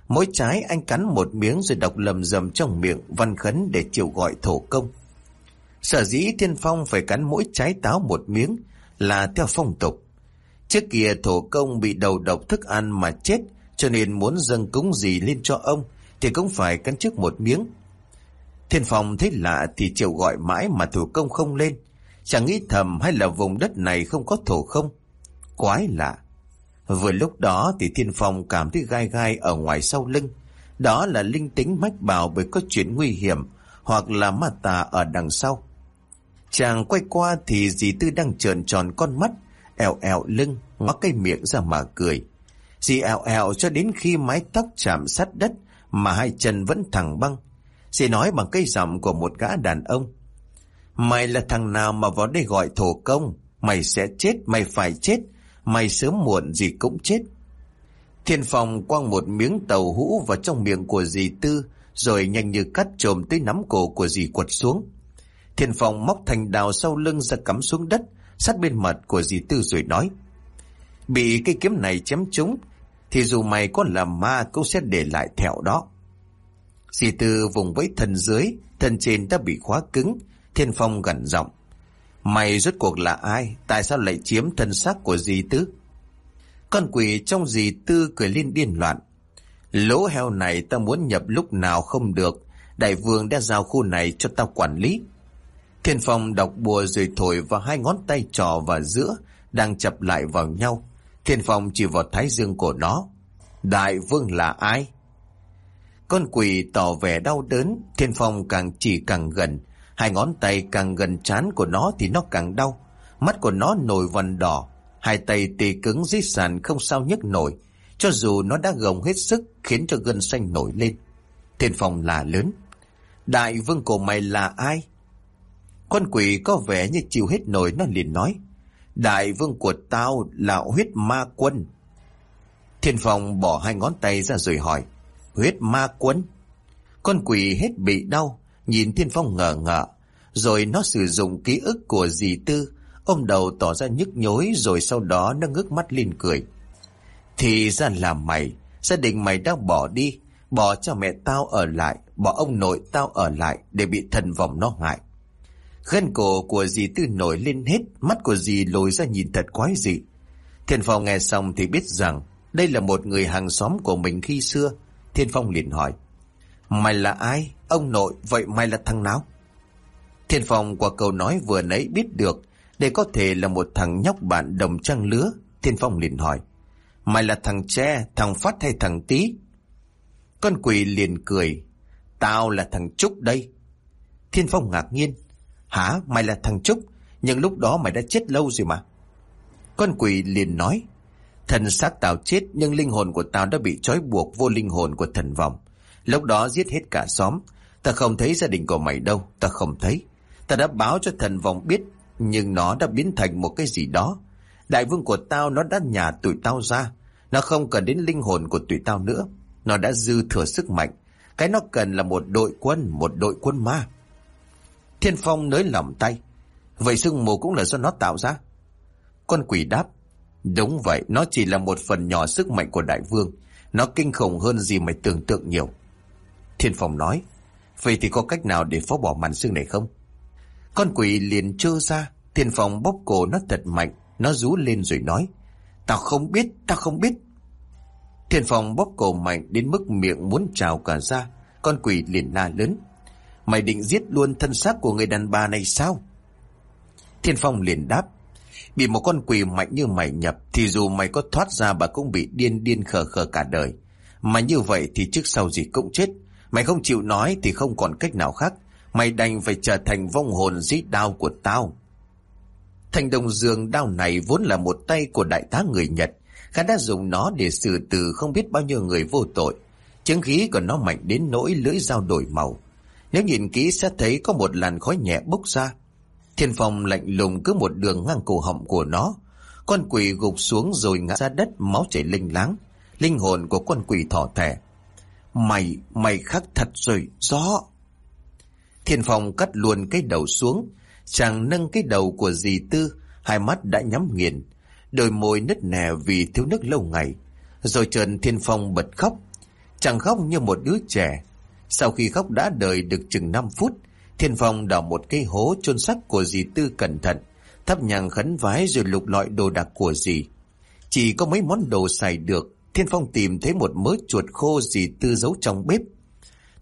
Mỗi trái anh cắn một miếng rồi đọc lầm rầm trong miệng, văn khấn để chịu gọi thổ công. Sở dĩ Thiên Phong phải cắn mỗi trái táo một miếng là theo phong tục. Trước kia thổ công bị đầu độc thức ăn mà chết, cho nên muốn dâng cúng gì lên cho ông thì cũng phải cắn trước một miếng. Thiên Phong thấy lạ thì chịu gọi mãi mà thổ công không lên. Chẳng nghĩ thầm hay là vùng đất này không có thổ không. Quái lạ. Vừa lúc đó thì Thiên Phong cảm thấy gai gai ở ngoài sau lưng. Đó là linh tính mách bảo bởi có chuyện nguy hiểm hoặc là ma tà ở đằng sau. Chàng quay qua thì dì Tư đang trợn tròn con mắt, eo eo lưng, ngó cây miệng ra mà cười. Dì eo eo cho đến khi mái tóc chạm sát đất mà hai chân vẫn thẳng băng. Dì nói bằng cây giọng của một gã đàn ông. Mày là thằng nào mà vào đây gọi thổ công? Mày sẽ chết, mày phải chết. Mày sớm muộn gì cũng chết. Thiên phòng quăng một miếng tàu hũ vào trong miệng của dì Tư, rồi nhanh như cắt trồm tới nắm cổ của dì quật xuống. Thiên Phong móc thành đào sau lưng ra cắm xuống đất, sát bên mặt của dì Tư rồi nói. Bị cây kiếm này chém trúng, thì dù mày có làm ma cũng sẽ để lại thẹo đó. Dì Tư vùng với thân dưới, thân trên đã bị khóa cứng, Thiên Phong gần giọng. Mày rốt cuộc là ai? Tại sao lại chiếm thân xác của dì Tư? Con quỷ trong dì Tư cười lên điên loạn. Lỗ heo này ta muốn nhập lúc nào không được, đại vương đã giao khu này cho tao quản lý. Thiên Phong đọc bùa rồi thổi vào hai ngón tay trò và giữa, đang chập lại vào nhau. Thiên Phong chỉ vào thái dương của nó. Đại vương là ai? Con quỷ tỏ vẻ đau đớn, Thiên Phong càng chỉ càng gần. Hai ngón tay càng gần chán của nó thì nó càng đau. Mắt của nó nổi vằn đỏ, hai tay tì cứng dưới sàn không sao nhấc nổi. Cho dù nó đã gồng hết sức khiến cho gân xanh nổi lên. Thiên phòng là lớn. Đại vương của mày là ai? Con quỷ có vẻ như chịu hết nổi nó liền nói. Đại vương của tao là huyết ma quân. Thiên phòng bỏ hai ngón tay ra rồi hỏi. Huyết ma quân? Con quỷ hết bị đau, nhìn Thiên Phong ngờ ngợ. Rồi nó sử dụng ký ức của dì Tư, ôm đầu tỏ ra nhức nhối rồi sau đó nó ngước mắt lên cười. Thì ra là mày, gia đình mày đã bỏ đi, bỏ cho mẹ tao ở lại, bỏ ông nội tao ở lại để bị thần vòng nó hại. Gân cổ của dì Tư nổi lên hết, mắt của dì lồi ra nhìn thật quái dị. Thiên Phong nghe xong thì biết rằng đây là một người hàng xóm của mình khi xưa. Thiên Phong liền hỏi, Mày là ai? Ông nội, vậy mày là thằng nào? Thiên Phong qua câu nói vừa nãy biết được, để có thể là một thằng nhóc bạn đồng trang lứa. Thiên Phong liền hỏi, Mày là thằng Tre, thằng Phát hay thằng tí? Con quỷ liền cười. Tao là thằng Trúc đây. Thiên Phong ngạc nhiên. Hả? Mày là thằng Trúc? Nhưng lúc đó mày đã chết lâu rồi mà. Con quỷ liền nói. Thần xác tao chết nhưng linh hồn của tao đã bị trói buộc vô linh hồn của thần vòng. Lúc đó giết hết cả xóm. Ta không thấy gia đình của mày đâu. Ta không thấy. Ta đã báo cho thần vòng biết nhưng nó đã biến thành một cái gì đó. Đại vương của tao nó đã nhà tụi tao ra. Nó không cần đến linh hồn của tụi tao nữa. Nó đã dư thừa sức mạnh. Cái nó cần là một đội quân, một đội quân ma. Thiên Phong nới lỏng tay. Vậy sương mù cũng là do nó tạo ra. Con quỷ đáp. Đúng vậy, nó chỉ là một phần nhỏ sức mạnh của đại vương. Nó kinh khủng hơn gì mày tưởng tượng nhiều. Thiên Phong nói. Vậy thì có cách nào để phó bỏ màn xương này không? Con quỷ liền trơ ra. Thiên Phong bóp cổ nó thật mạnh. Nó rú lên rồi nói. Tao không biết, tao không biết. Thiên Phong bóp cổ mạnh đến mức miệng muốn trào cả ra. Con quỷ liền la lớn. Mày định giết luôn thân xác của người đàn bà này sao? Thiên Phong liền đáp. Bị một con quỷ mạnh như mày nhập thì dù mày có thoát ra bà cũng bị điên điên khờ khờ cả đời. Mà như vậy thì trước sau gì cũng chết. Mày không chịu nói thì không còn cách nào khác. Mày đành phải trở thành vong hồn dĩ đao của tao. Thành đồng dương đao này vốn là một tay của đại tá người Nhật. Gã đã dùng nó để xử tử không biết bao nhiêu người vô tội. Chứng khí của nó mạnh đến nỗi lưỡi dao đổi màu. Nếu nhìn kỹ sẽ thấy có một làn khói nhẹ bốc ra. Thiên phong lạnh lùng cứ một đường ngang cổ họng của nó. Con quỷ gục xuống rồi ngã ra đất máu chảy linh láng. Linh hồn của con quỷ thỏ thẻ. Mày, mày khắc thật rồi, gió. Thiên phong cắt luôn cái đầu xuống. Chàng nâng cái đầu của dì Tư, hai mắt đã nhắm nghiền. Đôi môi nứt nẻ vì thiếu nước lâu ngày. Rồi trần thiên phong bật khóc. Chàng khóc như một đứa trẻ. Sau khi khóc đã đời được chừng 5 phút, Thiên Phong đào một cái hố chôn xác của dì Tư cẩn thận, thắp nhàng khấn vái rồi lục lọi đồ đạc của dì. Chỉ có mấy món đồ xài được, Thiên Phong tìm thấy một mớ chuột khô dì Tư giấu trong bếp.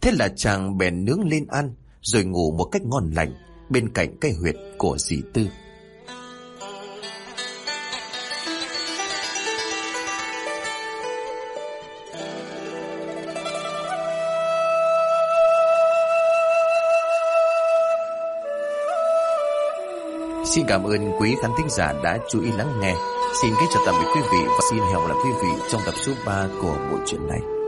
Thế là chàng bèn nướng lên ăn, rồi ngủ một cách ngon lành bên cạnh cái huyệt của dì Tư. Xin cảm ơn quý khán thính giả đã chú ý lắng nghe. Xin kính chào tạm biệt quý vị và xin hẹn gặp lại quý vị trong tập số 3 của bộ truyện này.